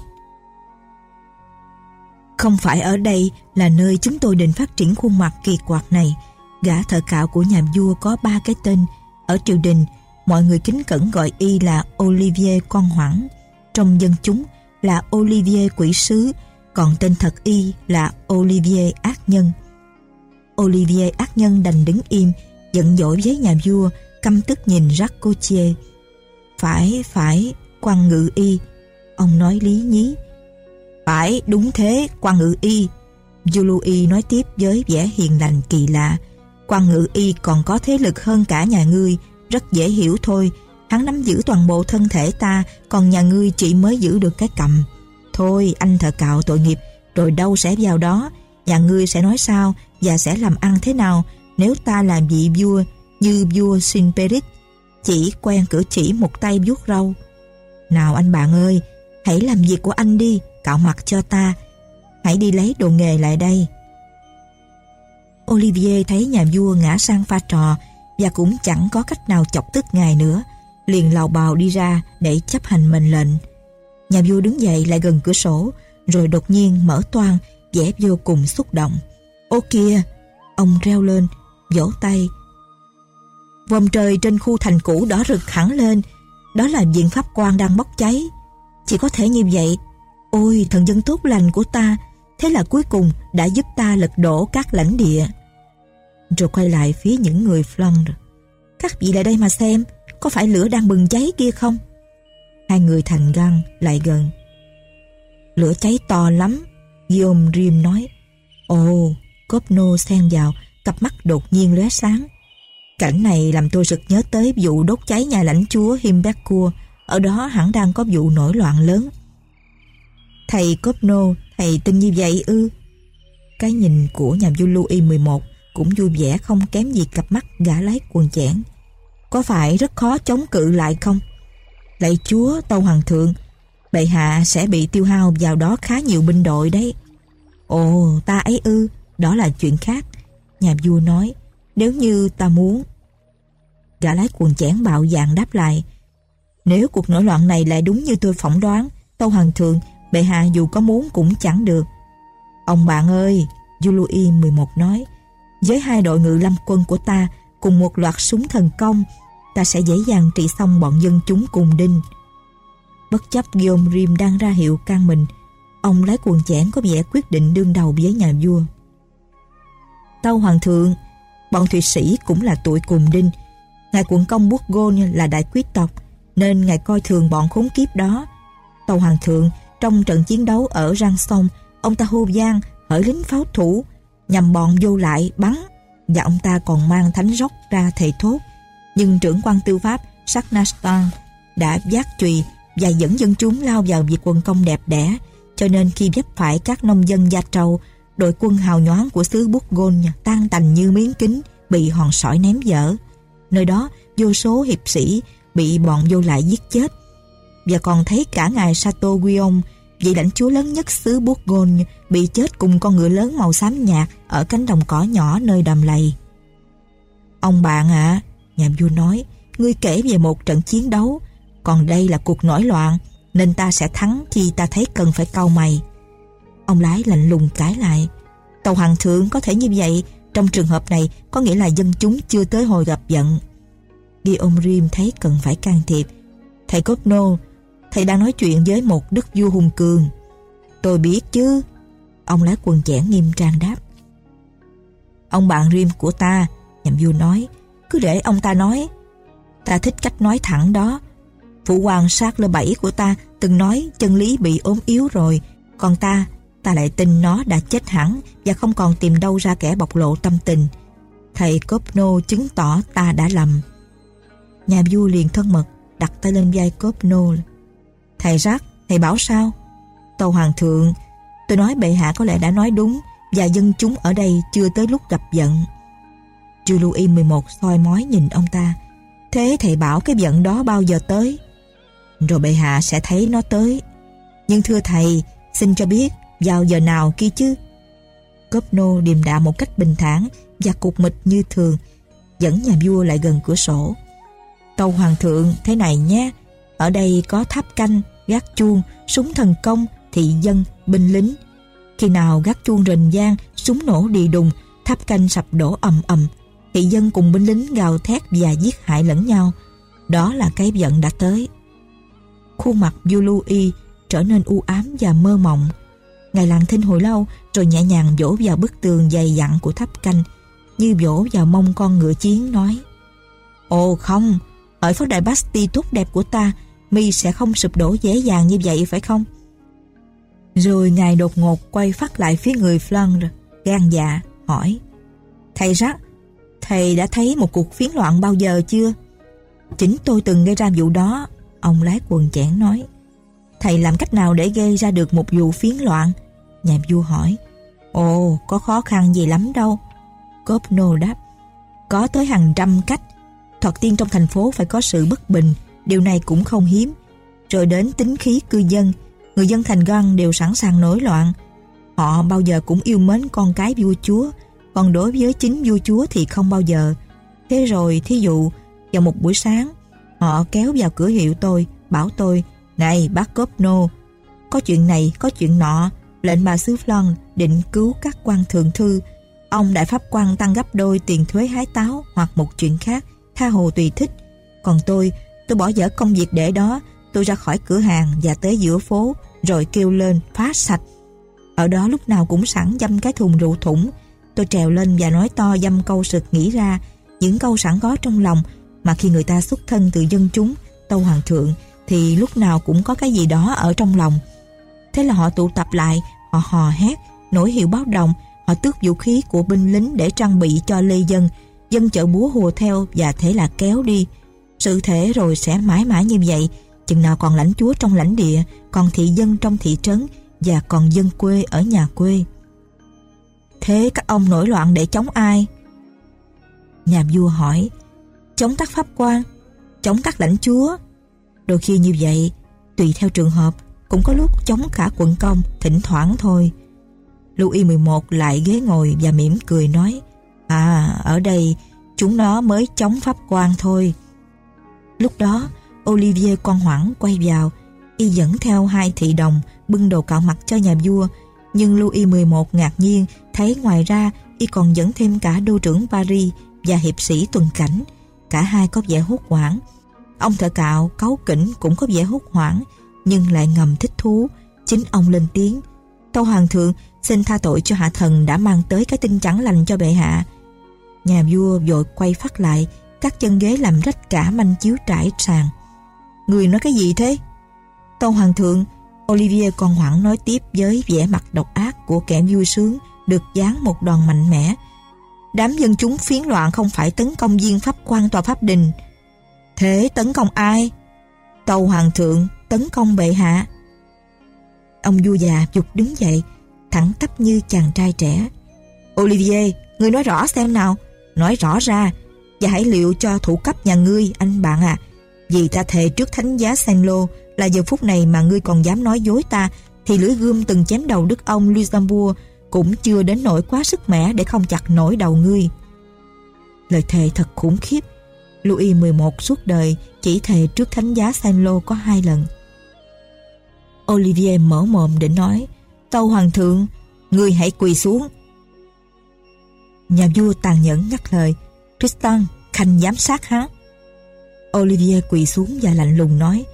Không phải ở đây là nơi chúng tôi định phát triển khuôn mặt kỳ quặc này. Gã thợ cạo của nhà vua có ba cái tên. Ở triều đình, mọi người kính cẩn gọi y là Olivier Con Hoảng. Trong dân chúng là Olivier Quỷ Sứ, còn tên thật y là Olivier Ác Nhân. Olivier Ác Nhân đành đứng im, giận dỗi với nhà vua, căm tức nhìn Racoche Phải, phải, quan ngự y. Ông nói lý nhí. Phải, đúng thế, quan ngự y. Julie nói tiếp với vẻ hiền lành kỳ lạ. quan ngự y còn có thế lực hơn cả nhà ngươi, rất dễ hiểu thôi. Hắn nắm giữ toàn bộ thân thể ta, còn nhà ngươi chỉ mới giữ được cái cầm. Thôi, anh thợ cạo tội nghiệp, rồi đâu sẽ vào đó. Nhà ngươi sẽ nói sao và sẽ làm ăn thế nào nếu ta làm vị vua như vua Sinperit, chỉ quen cử chỉ một tay vuốt râu. Nào anh bạn ơi, hãy làm việc của anh đi, cạo mặt cho ta. Hãy đi lấy đồ nghề lại đây. Olivier thấy nhà vua ngã sang pha trò và cũng chẳng có cách nào chọc tức ngài nữa. Liền lào bào đi ra để chấp hành mệnh lệnh. Nhà vua đứng dậy lại gần cửa sổ rồi đột nhiên mở toang vẻ vô cùng xúc động. Ô kìa! Ông reo lên, vỗ tay. Vòng trời trên khu thành cũ đỏ rực hẳn lên. Đó là viện pháp quan đang bốc cháy. Chỉ có thể như vậy. Ôi, thần dân tốt lành của ta! Thế là cuối cùng đã giúp ta lật đổ các lãnh địa. Rồi quay lại phía những người Flandre. Các vị lại đây mà xem, có phải lửa đang bừng cháy kia không? Hai người thành găng lại gần. Lửa cháy to lắm, Guillaume Rim nói. Ồ, Copno xen vào, cặp mắt đột nhiên lóe sáng. Cảnh này làm tôi sực nhớ tới vụ đốt cháy nhà lãnh chúa Himbekua, Ở đó hẳn đang có vụ nổi loạn lớn. Thầy Copno, thầy tin như vậy ư? Cái nhìn của nhà vua Louis XI cũng vui vẻ không kém gì cặp mắt gã lái quần chẽn. Có phải rất khó chống cự lại không? Lạy chúa, tâu hoàng thượng, bệ hạ sẽ bị tiêu hao vào đó khá nhiều binh đội đấy. Ồ, ta ấy ư, đó là chuyện khác. Nhà vua nói, nếu như ta muốn. Gã lái quần chẽn bạo dạng đáp lại, nếu cuộc nổi loạn này lại đúng như tôi phỏng đoán, tâu hoàng thượng, bệ hạ dù có muốn cũng chẳng được. Ông bạn ơi, Julie 11 nói, với hai đội ngự lâm quân của ta cùng một loạt súng thần công, ta sẽ dễ dàng trị xong bọn dân chúng cùng đinh. Bất chấp Guillaume Rim đang ra hiệu can mình, ông lái quần chẽn có vẻ quyết định đương đầu với nhà vua. Tâu Hoàng thượng, bọn Thụy Sĩ cũng là tuổi cùng đinh. Ngài quận công Bourgogne là đại quý tộc, nên ngài coi thường bọn khốn kiếp đó. Tâu Hoàng thượng, trong trận chiến đấu ở răng Sông, ông ta hô vang hỡi lính pháo thủ, nhằm bọn vô lại bắn và ông ta còn mang thánh róc ra thề thốt. Nhưng trưởng quan tư pháp Saknastan đã giác chùy và dẫn dân chúng lao vào việc quân công đẹp đẽ cho nên khi vấp phải các nông dân Gia Trâu đội quân hào nhoáng của xứ Gôn tan tành như miếng kính bị hòn sỏi ném dở. Nơi đó vô số hiệp sĩ bị bọn vô lại giết chết và còn thấy cả ngài Sato Guillaume vị lãnh chúa lớn nhất xứ Gôn bị chết cùng con ngựa lớn màu xám nhạt ở cánh đồng cỏ nhỏ nơi đầm lầy. Ông bạn ạ, nhà vua nói, ngươi kể về một trận chiến đấu, còn đây là cuộc nổi loạn, nên ta sẽ thắng khi ta thấy cần phải cau mày. Ông lái lạnh lùng cãi lại. Tàu hoàng thượng có thể như vậy, trong trường hợp này có nghĩa là dân chúng chưa tới hồi gặp giận. Guillaume Rim thấy cần phải can thiệp. Thầy Copno, thầy đang nói chuyện với một đức vua hùng cường. Tôi biết chứ. Ông lái quần chẽn nghiêm trang đáp. Ông bạn Rim của ta, nhậm vua nói, cứ để ông ta nói. Ta thích cách nói thẳng đó. Phụ hoàng sát lơ bảy của ta từng nói chân lý bị ốm yếu rồi, còn ta ta lại tin nó đã chết hẳn và không còn tìm đâu ra kẻ bộc lộ tâm tình. Thầy Copno chứng tỏ ta đã lầm. Nhà vua liền thân mật đặt tay lên vai Copno. Thầy Rắc, thầy bảo sao? tàu Hoàng thượng, tôi nói bệ hạ có lẽ đã nói đúng và dân chúng ở đây chưa tới lúc gặp giận. Chu Louis 11 soi mói nhìn ông ta. Thế thầy bảo cái giận đó bao giờ tới? Rồi bệ hạ sẽ thấy nó tới. Nhưng thưa thầy, xin cho biết vào giờ nào kia chứ? Copno điềm đạm một cách bình thản và cục mịch như thường, dẫn nhà vua lại gần cửa sổ. Tâu hoàng thượng thế này nhé, ở đây có tháp canh, gác chuông, súng thần công, thị dân, binh lính. Khi nào gác chuông rền vang, súng nổ đi đùng, tháp canh sập đổ ầm ầm, thị dân cùng binh lính gào thét và giết hại lẫn nhau. Đó là cái giận đã tới. Khuôn mặt vua y trở nên u ám và mơ mộng. Ngài lặng thinh hồi lâu rồi nhẹ nhàng vỗ vào bức tường dày dặn của tháp canh như vỗ vào mông con ngựa chiến nói Ồ không, ở pháo đài Basti tốt đẹp của ta mi sẽ không sụp đổ dễ dàng như vậy phải không? Rồi ngài đột ngột quay phát lại phía người Flan gan dạ hỏi Thầy Rắc, thầy đã thấy một cuộc phiến loạn bao giờ chưa? Chính tôi từng gây ra vụ đó, ông lái quần chẽn nói. Thầy làm cách nào để gây ra được một vụ phiến loạn? Nhà vua hỏi. Ồ, có khó khăn gì lắm đâu. Copno đáp. Có tới hàng trăm cách. Thoạt tiên trong thành phố phải có sự bất bình, điều này cũng không hiếm. Rồi đến tính khí cư dân, người dân thành găng đều sẵn sàng nổi loạn. Họ bao giờ cũng yêu mến con cái vua chúa, còn đối với chính vua chúa thì không bao giờ. Thế rồi, thí dụ, vào một buổi sáng, họ kéo vào cửa hiệu tôi, bảo tôi, Này bác Copno, có chuyện này, có chuyện nọ, lệnh bà xứ Flon định cứu các quan thượng thư. Ông đại pháp quan tăng gấp đôi tiền thuế hái táo hoặc một chuyện khác, tha hồ tùy thích. Còn tôi, tôi bỏ dở công việc để đó, tôi ra khỏi cửa hàng và tới giữa phố, rồi kêu lên phá sạch. Ở đó lúc nào cũng sẵn dâm cái thùng rượu thủng. Tôi trèo lên và nói to dâm câu sực nghĩ ra, những câu sẵn có trong lòng mà khi người ta xuất thân từ dân chúng, tâu hoàng thượng, thì lúc nào cũng có cái gì đó ở trong lòng. Thế là họ tụ tập lại, họ hò hét, nổi hiệu báo động, họ tước vũ khí của binh lính để trang bị cho lê dân, dân chợ búa hùa theo và thế là kéo đi. Sự thể rồi sẽ mãi mãi như vậy, chừng nào còn lãnh chúa trong lãnh địa, còn thị dân trong thị trấn và còn dân quê ở nhà quê. Thế các ông nổi loạn để chống ai? Nhà vua hỏi, chống các pháp quan, chống các lãnh chúa. Đôi khi như vậy, tùy theo trường hợp, cũng có lúc chống cả quận công, thỉnh thoảng thôi. Louis 11 lại ghế ngồi và mỉm cười nói, À, ở đây chúng nó mới chống pháp quan thôi. Lúc đó, Olivier con hoảng quay vào, y dẫn theo hai thị đồng bưng đồ cạo mặt cho nhà vua, nhưng Louis 11 ngạc nhiên thấy ngoài ra y còn dẫn thêm cả đô trưởng Paris và hiệp sĩ tuần cảnh. Cả hai có vẻ hốt hoảng. Ông thợ cạo, cáu kỉnh cũng có vẻ hốt hoảng, nhưng lại ngầm thích thú. Chính ông lên tiếng. Tâu Hoàng thượng xin tha tội cho hạ thần đã mang tới cái tin chẳng lành cho bệ hạ. Nhà vua vội quay phát lại, các chân ghế làm rách cả manh chiếu trải sàn. Người nói cái gì thế? Tâu Hoàng thượng, Olivier còn hoảng nói tiếp với vẻ mặt độc ác của kẻ vui sướng được dán một đòn mạnh mẽ. Đám dân chúng phiến loạn không phải tấn công viên pháp quan tòa pháp đình. Thế tấn công ai? Tâu Hoàng thượng tấn công bệ hạ. Ông vua già dục đứng dậy, thẳng tắp như chàng trai trẻ. Olivier, ngươi nói rõ xem nào, nói rõ ra, và hãy liệu cho thủ cấp nhà ngươi, anh bạn à. Vì ta thề trước thánh giá Saint-Lô là giờ phút này mà ngươi còn dám nói dối ta, thì lưỡi gươm từng chém đầu đức ông Luxembourg cũng chưa đến nỗi quá sức mẻ để không chặt nổi đầu ngươi. Lời thề thật khủng khiếp. Louis XI suốt đời chỉ thề trước thánh giá Saint-Lô có hai lần. Olivier mở mồm để nói Tâu Hoàng thượng, ngươi hãy quỳ xuống. Nhà vua tàn nhẫn ngắt lời Tristan, khanh giám sát hắn. Olivier quỳ xuống và lạnh lùng nói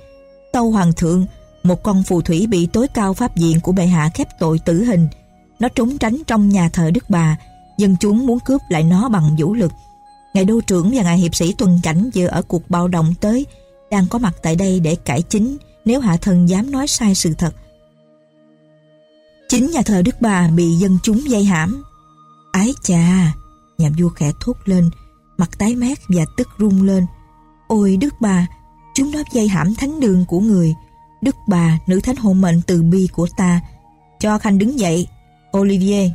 Tâu Hoàng thượng, một con phù thủy bị tối cao pháp viện của bệ hạ khép tội tử hình. Nó trốn tránh trong nhà thờ Đức Bà. Dân chúng muốn cướp lại nó bằng vũ lực. Ngài đô trưởng và ngài hiệp sĩ tuần cảnh vừa ở cuộc bạo động tới đang có mặt tại đây để cải chính nếu hạ thần dám nói sai sự thật. Chính nhà thờ Đức Bà bị dân chúng dây hãm. Ái chà, nhà vua khẽ thốt lên, mặt tái mét và tức run lên. Ôi Đức Bà, chúng nó dây hãm thánh đường của người. Đức Bà, nữ thánh hộ mệnh từ bi của ta. Cho Khanh đứng dậy. Olivier,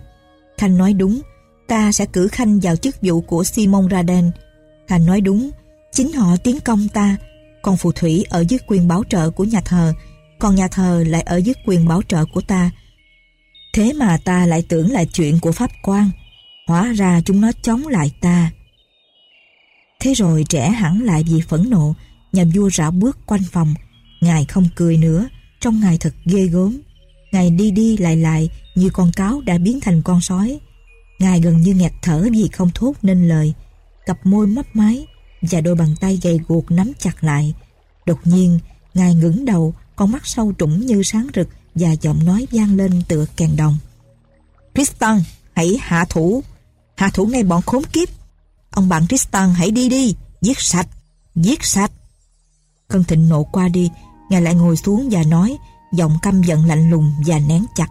Khanh nói đúng, ta sẽ cử Khanh vào chức vụ của Simon Raden. Khanh nói đúng, chính họ tiến công ta, còn phù thủy ở dưới quyền bảo trợ của nhà thờ, còn nhà thờ lại ở dưới quyền bảo trợ của ta. Thế mà ta lại tưởng là chuyện của pháp quan, hóa ra chúng nó chống lại ta. Thế rồi trẻ hẳn lại vì phẫn nộ, nhà vua rảo bước quanh phòng, ngài không cười nữa, trong ngài thật ghê gớm. Ngài đi đi lại lại như con cáo đã biến thành con sói. Ngài gần như nghẹt thở vì không thốt nên lời, cặp môi mấp máy, và đôi bàn tay gầy guộc nắm chặt lại. Đột nhiên, Ngài ngẩng đầu, con mắt sâu trũng như sáng rực và giọng nói vang lên tựa kèn đồng. Tristan, hãy hạ thủ, hạ thủ ngay bọn khốn kiếp. Ông bạn Tristan hãy đi đi, giết sạch, giết sạch. Cơn thịnh nộ qua đi, Ngài lại ngồi xuống và nói, giọng căm giận lạnh lùng và nén chặt.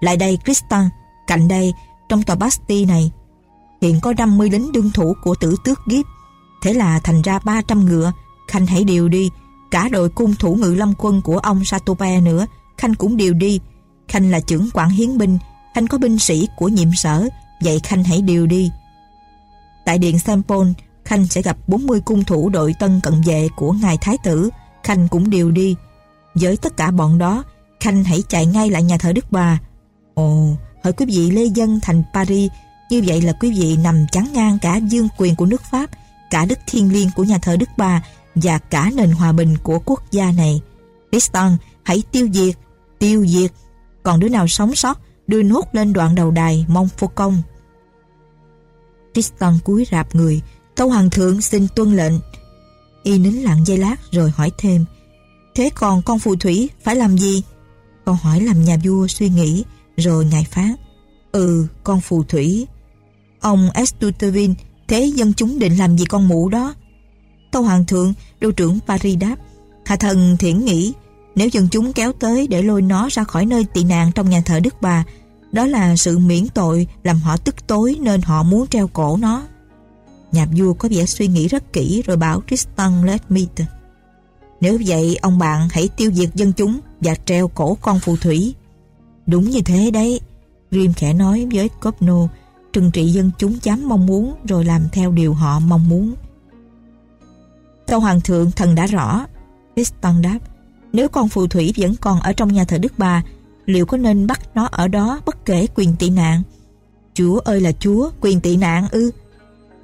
Lại đây Tristan, cạnh đây, trong tòa basti này. Hiện có 50 lính đương thủ của tử tước Gip Thế là thành ra 300 ngựa. Khanh hãy điều đi. Cả đội cung thủ ngự lâm quân của ông Satope nữa. Khanh cũng điều đi. Khanh là trưởng quản hiến binh. Khanh có binh sĩ của nhiệm sở. Vậy Khanh hãy điều đi. Tại điện Sampol, Khanh sẽ gặp 40 cung thủ đội tân cận vệ của ngài Thái tử. Khanh cũng điều đi. Với tất cả bọn đó, Khanh hãy chạy ngay lại nhà thờ Đức Bà. Ồ, hỏi quý vị lê dân thành Paris, như vậy là quý vị nằm chắn ngang cả dương quyền của nước Pháp, cả đức thiên liêng của nhà thờ Đức Bà và cả nền hòa bình của quốc gia này. Tristan, hãy tiêu diệt, tiêu diệt. Còn đứa nào sống sót, đưa nốt lên đoạn đầu đài mong phô công. Tristan cúi rạp người, Tâu Hoàng thượng xin tuân lệnh. Y nín lặng giây lát rồi hỏi thêm, Thế còn con phù thủy phải làm gì? Câu hỏi làm nhà vua suy nghĩ, rồi ngài phán, Ừ, con phù thủy. Ông Estutevin, thế dân chúng định làm gì con mụ đó? Tâu Hoàng thượng, đô trưởng Paris đáp, Hạ thần thiển nghĩ, nếu dân chúng kéo tới để lôi nó ra khỏi nơi tị nạn trong nhà thờ Đức Bà, đó là sự miễn tội làm họ tức tối nên họ muốn treo cổ nó. Nhà vua có vẻ suy nghĩ rất kỹ rồi bảo Tristan Ledmeter. Nếu vậy, ông bạn hãy tiêu diệt dân chúng và treo cổ con phù thủy. Đúng như thế đấy. Grim khẽ nói với Copno, trừng trị dân chúng dám mong muốn rồi làm theo điều họ mong muốn. Tâu Hoàng thượng thần đã rõ. Tristan đáp, nếu con phù thủy vẫn còn ở trong nhà thờ Đức Bà, liệu có nên bắt nó ở đó bất kể quyền tị nạn? Chúa ơi là Chúa, quyền tị nạn ư?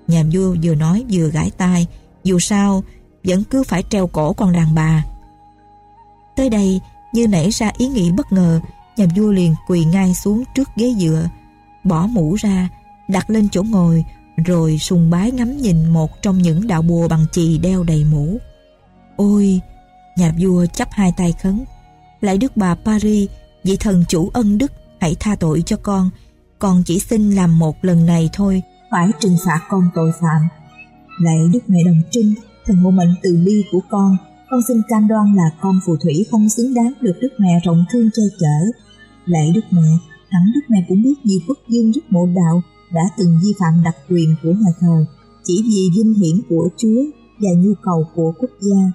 Nhà vua vừa nói vừa gãi tai, dù sao vẫn cứ phải treo cổ con đàn bà. Tới đây, như nảy ra ý nghĩ bất ngờ, nhà vua liền quỳ ngay xuống trước ghế dựa, bỏ mũ ra, đặt lên chỗ ngồi, rồi sùng bái ngắm nhìn một trong những đạo bùa bằng chì đeo đầy mũ. Ôi, nhà vua chắp hai tay khấn, lại đức bà Paris, vị thần chủ ân đức, hãy tha tội cho con, con chỉ xin làm một lần này thôi, phải trừng phạt con tội phạm. Lạy Đức Mẹ Đồng Trinh, thần hộ mệnh từ bi của con, con xin cam đoan là con phù thủy không xứng đáng được Đức Mẹ rộng thương che chở. Lạy Đức Mẹ, hẳn Đức Mẹ cũng biết vì quốc dương rất mộ đạo đã từng vi phạm đặc quyền của nhà thờ chỉ vì vinh hiển của Chúa và nhu cầu của quốc gia.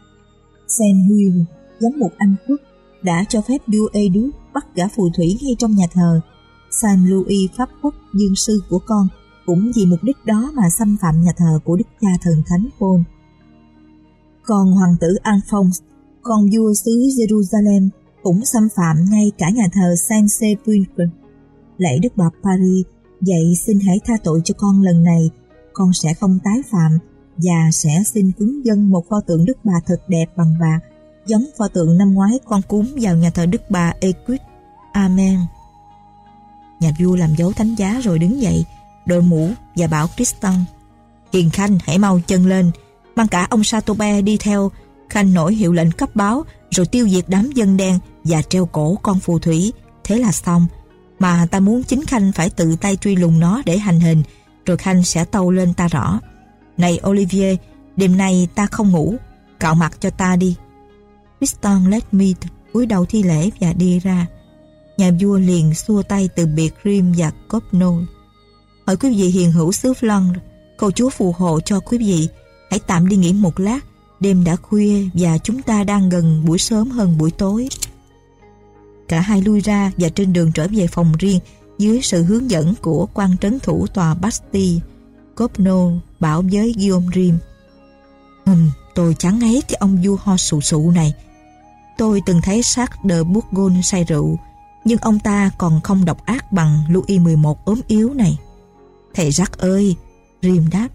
Sen Huyên, giám mục Anh quốc, đã cho phép vua Edu bắt gã phù thủy ngay trong nhà thờ. San Louis Pháp quốc dương sư của con cũng vì mục đích đó mà xâm phạm nhà thờ của đức cha thần thánh Paul. Còn hoàng tử Alphonse, con vua xứ Jerusalem cũng xâm phạm ngay cả nhà thờ Saint Sepulchre. Lạy Đức Bà Paris, vậy xin hãy tha tội cho con lần này, con sẽ không tái phạm và sẽ xin cúng dân một pho tượng Đức Bà thật đẹp bằng bạc, giống pho tượng năm ngoái con cúng vào nhà thờ Đức Bà Equid. Amen. Nhà vua làm dấu thánh giá rồi đứng dậy, đội mũ và bảo Tristan Hiền Khanh hãy mau chân lên mang cả ông Satobe đi theo Khanh nổi hiệu lệnh cấp báo rồi tiêu diệt đám dân đen và treo cổ con phù thủy thế là xong mà ta muốn chính Khanh phải tự tay truy lùng nó để hành hình rồi Khanh sẽ tâu lên ta rõ này Olivier đêm nay ta không ngủ cạo mặt cho ta đi Tristan let me cúi đầu thi lễ và đi ra nhà vua liền xua tay từ biệt Rim và Copnol Hỏi quý vị hiền hữu xứ Flandre, cầu Chúa phù hộ cho quý vị. Hãy tạm đi nghỉ một lát, đêm đã khuya và chúng ta đang gần buổi sớm hơn buổi tối. Cả hai lui ra và trên đường trở về phòng riêng dưới sự hướng dẫn của quan trấn thủ tòa Bastille. Copno bảo với Guillaume Rim. Hừm, tôi chán ngấy cái ông vua ho sụ sụ này. Tôi từng thấy sát de Bourgogne say rượu, nhưng ông ta còn không độc ác bằng Louis XI ốm yếu này. Thầy rắc ơi, Rim đáp,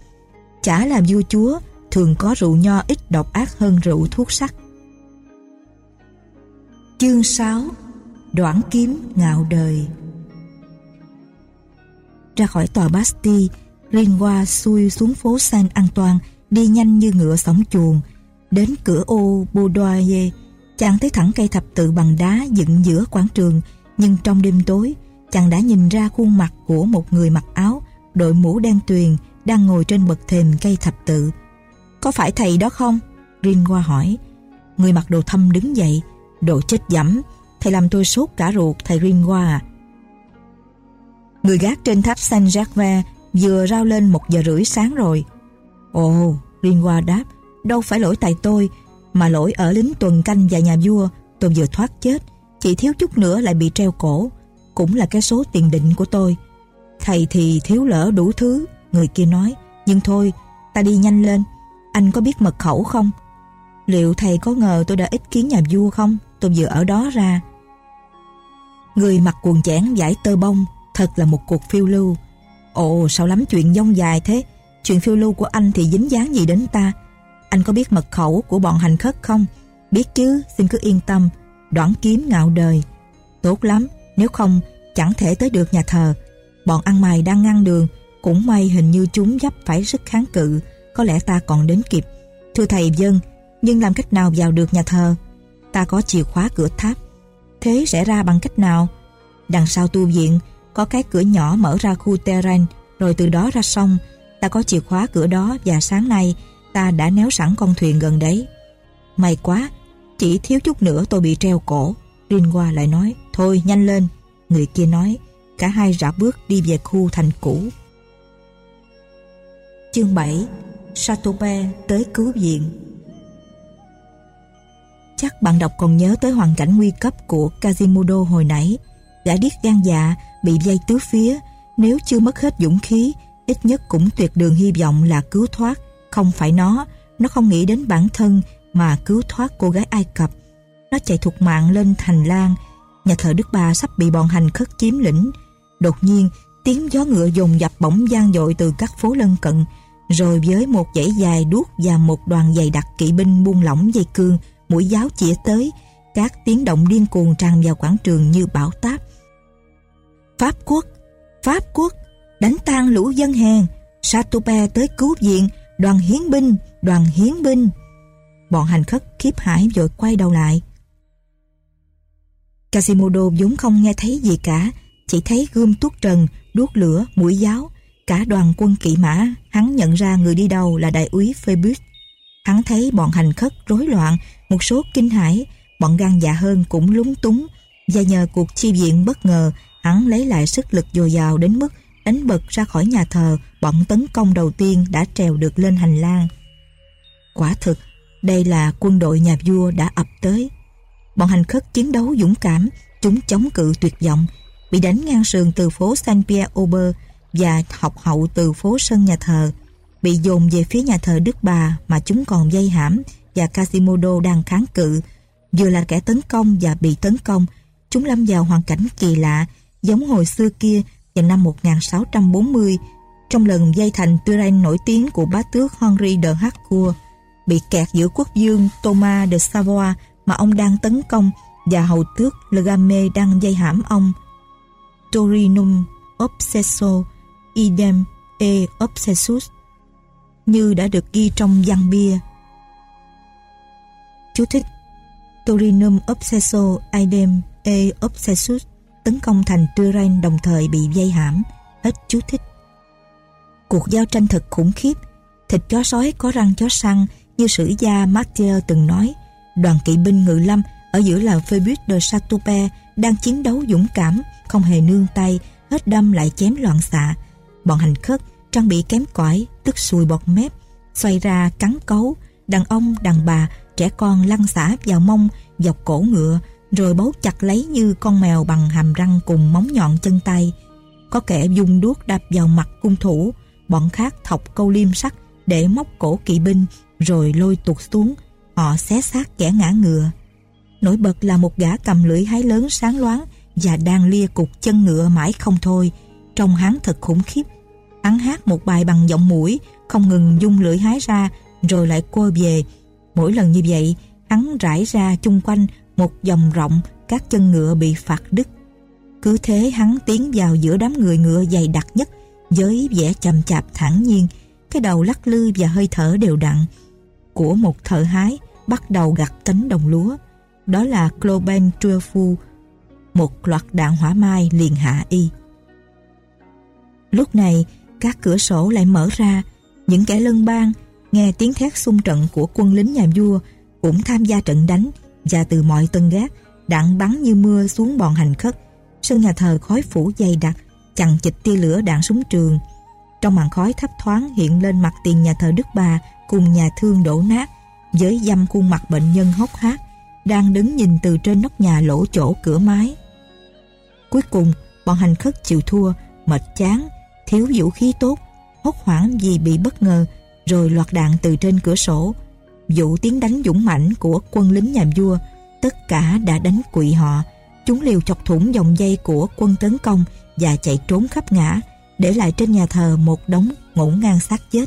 chả làm vua chúa, thường có rượu nho ít độc ác hơn rượu thuốc sắc. Chương 6 đoản kiếm ngạo đời Ra khỏi tòa Bastille, Ringoa xuôi xuống phố Saint Antoine, đi nhanh như ngựa sóng chuồng. Đến cửa ô Boudoyer, chàng thấy thẳng cây thập tự bằng đá dựng giữa quảng trường, nhưng trong đêm tối, chàng đã nhìn ra khuôn mặt của một người mặc áo đội mũ đen tuyền đang ngồi trên bậc thềm cây thập tự. Có phải thầy đó không? Rin qua hỏi. Người mặc đồ thâm đứng dậy. Đồ chết dẫm. Thầy làm tôi sốt cả ruột thầy Rin qua à. Người gác trên tháp Saint Jacques Vừa rao lên một giờ rưỡi sáng rồi. Ồ, Rinwa đáp, đâu phải lỗi tại tôi, mà lỗi ở lính tuần canh và nhà vua. Tôi vừa thoát chết, chỉ thiếu chút nữa lại bị treo cổ. Cũng là cái số tiền định của tôi. Thầy thì thiếu lỡ đủ thứ, người kia nói. Nhưng thôi, ta đi nhanh lên. Anh có biết mật khẩu không? Liệu thầy có ngờ tôi đã ít kiến nhà vua không? Tôi vừa ở đó ra. Người mặc quần chẽn giải tơ bông, thật là một cuộc phiêu lưu. Ồ, sao lắm chuyện dông dài thế? Chuyện phiêu lưu của anh thì dính dáng gì đến ta? Anh có biết mật khẩu của bọn hành khất không? Biết chứ, xin cứ yên tâm. Đoạn kiếm ngạo đời. Tốt lắm, nếu không, chẳng thể tới được nhà thờ. Bọn ăn mày đang ngăn đường, cũng may hình như chúng dấp phải sức kháng cự, có lẽ ta còn đến kịp. Thưa thầy dân, nhưng làm cách nào vào được nhà thờ? Ta có chìa khóa cửa tháp. Thế sẽ ra bằng cách nào? Đằng sau tu viện có cái cửa nhỏ mở ra khu terrain, rồi từ đó ra sông. Ta có chìa khóa cửa đó và sáng nay ta đã néo sẵn con thuyền gần đấy. May quá, chỉ thiếu chút nữa tôi bị treo cổ. Rinwa lại nói, thôi nhanh lên. Người kia nói, cả hai rã bước đi về khu thành cũ. Chương 7 Satobe tới cứu viện Chắc bạn đọc còn nhớ tới hoàn cảnh nguy cấp của Kazimodo hồi nãy. Gã điếc gan dạ, bị dây tứ phía. Nếu chưa mất hết dũng khí, ít nhất cũng tuyệt đường hy vọng là cứu thoát. Không phải nó, nó không nghĩ đến bản thân mà cứu thoát cô gái Ai Cập. Nó chạy thục mạng lên thành lang. Nhà thờ Đức Bà sắp bị bọn hành khất chiếm lĩnh. Đột nhiên, tiếng gió ngựa dồn dập bỗng gian dội từ các phố lân cận. Rồi với một dãy dài đuốc và một đoàn dày đặc kỵ binh buông lỏng dây cương, mũi giáo chĩa tới, các tiếng động điên cuồng tràn vào quảng trường như bão táp. Pháp quốc, Pháp quốc, đánh tan lũ dân hèn, Satope tới cứu viện, đoàn hiến binh, đoàn hiến binh. Bọn hành khất khiếp hải vội quay đầu lại. casimodo vốn không nghe thấy gì cả, chỉ thấy gươm tuốt trần, đuốc lửa, mũi giáo, cả đoàn quân kỵ mã, hắn nhận ra người đi đầu là đại úy Phoebus. Hắn thấy bọn hành khất rối loạn, một số kinh hãi, bọn gan dạ hơn cũng lúng túng, và nhờ cuộc chi viện bất ngờ, hắn lấy lại sức lực dồi dào đến mức đánh bật ra khỏi nhà thờ, bọn tấn công đầu tiên đã trèo được lên hành lang. Quả thực, đây là quân đội nhà vua đã ập tới. Bọn hành khất chiến đấu dũng cảm, chúng chống cự tuyệt vọng, bị đánh ngang sườn từ phố Saint Pierre Ober và học hậu từ phố sân nhà thờ, bị dồn về phía nhà thờ Đức Bà mà chúng còn dây hãm và Casimodo đang kháng cự. Vừa là kẻ tấn công và bị tấn công, chúng lâm vào hoàn cảnh kỳ lạ, giống hồi xưa kia vào năm 1640, trong lần dây thành Turin nổi tiếng của bá tước Henri de Harcourt, bị kẹt giữa quốc vương Thomas de Savoie mà ông đang tấn công và hầu tước Legame đang dây hãm ông. Torinum obsesso idem e obsessus như đã được ghi trong văn bia. Chú thích Torinum obsesso idem e obsessus tấn công thành Turin đồng thời bị dây hãm. Hết chú thích. Cuộc giao tranh thật khủng khiếp. Thịt chó sói có răng chó săn như sử gia Mathieu từng nói. Đoàn kỵ binh ngự lâm ở giữa là Phoebus de satupe đang chiến đấu dũng cảm, không hề nương tay, hết đâm lại chém loạn xạ. Bọn hành khất trang bị kém cỏi, tức sùi bọt mép, xoay ra cắn cấu, đàn ông, đàn bà, trẻ con lăn xả vào mông, dọc cổ ngựa, rồi bấu chặt lấy như con mèo bằng hàm răng cùng móng nhọn chân tay. Có kẻ dùng đuốc đạp vào mặt cung thủ, bọn khác thọc câu liêm sắt để móc cổ kỵ binh rồi lôi tuột xuống, họ xé xác kẻ ngã ngựa. Nổi bật là một gã cầm lưỡi hái lớn sáng loáng và đang lia cục chân ngựa mãi không thôi, trông hắn thật khủng khiếp. Hắn hát một bài bằng giọng mũi, không ngừng dung lưỡi hái ra rồi lại quơ về. Mỗi lần như vậy, hắn rải ra chung quanh một dòng rộng các chân ngựa bị phạt đứt. Cứ thế hắn tiến vào giữa đám người ngựa dày đặc nhất với vẻ chậm chạp thản nhiên, cái đầu lắc lư và hơi thở đều đặn của một thợ hái bắt đầu gặt tánh đồng lúa. Đó là Cloben Truefu, một loạt đạn hỏa mai liền hạ y. Lúc này, các cửa sổ lại mở ra, những kẻ lân bang nghe tiếng thét xung trận của quân lính nhà vua cũng tham gia trận đánh và từ mọi tân gác đạn bắn như mưa xuống bọn hành khất sân nhà thờ khói phủ dày đặc chằng chịch tia lửa đạn súng trường Trong màn khói thấp thoáng hiện lên mặt tiền nhà thờ Đức Bà cùng nhà thương đổ nát với dăm khuôn mặt bệnh nhân hốc hác đang đứng nhìn từ trên nóc nhà lỗ chỗ cửa mái. Cuối cùng, bọn hành khất chịu thua, mệt chán, thiếu vũ khí tốt, hốt hoảng vì bị bất ngờ, rồi loạt đạn từ trên cửa sổ. Vụ tiếng đánh dũng mãnh của quân lính nhà vua, tất cả đã đánh quỵ họ. Chúng liều chọc thủng dòng dây của quân tấn công và chạy trốn khắp ngã, để lại trên nhà thờ một đống ngổn ngang xác chết.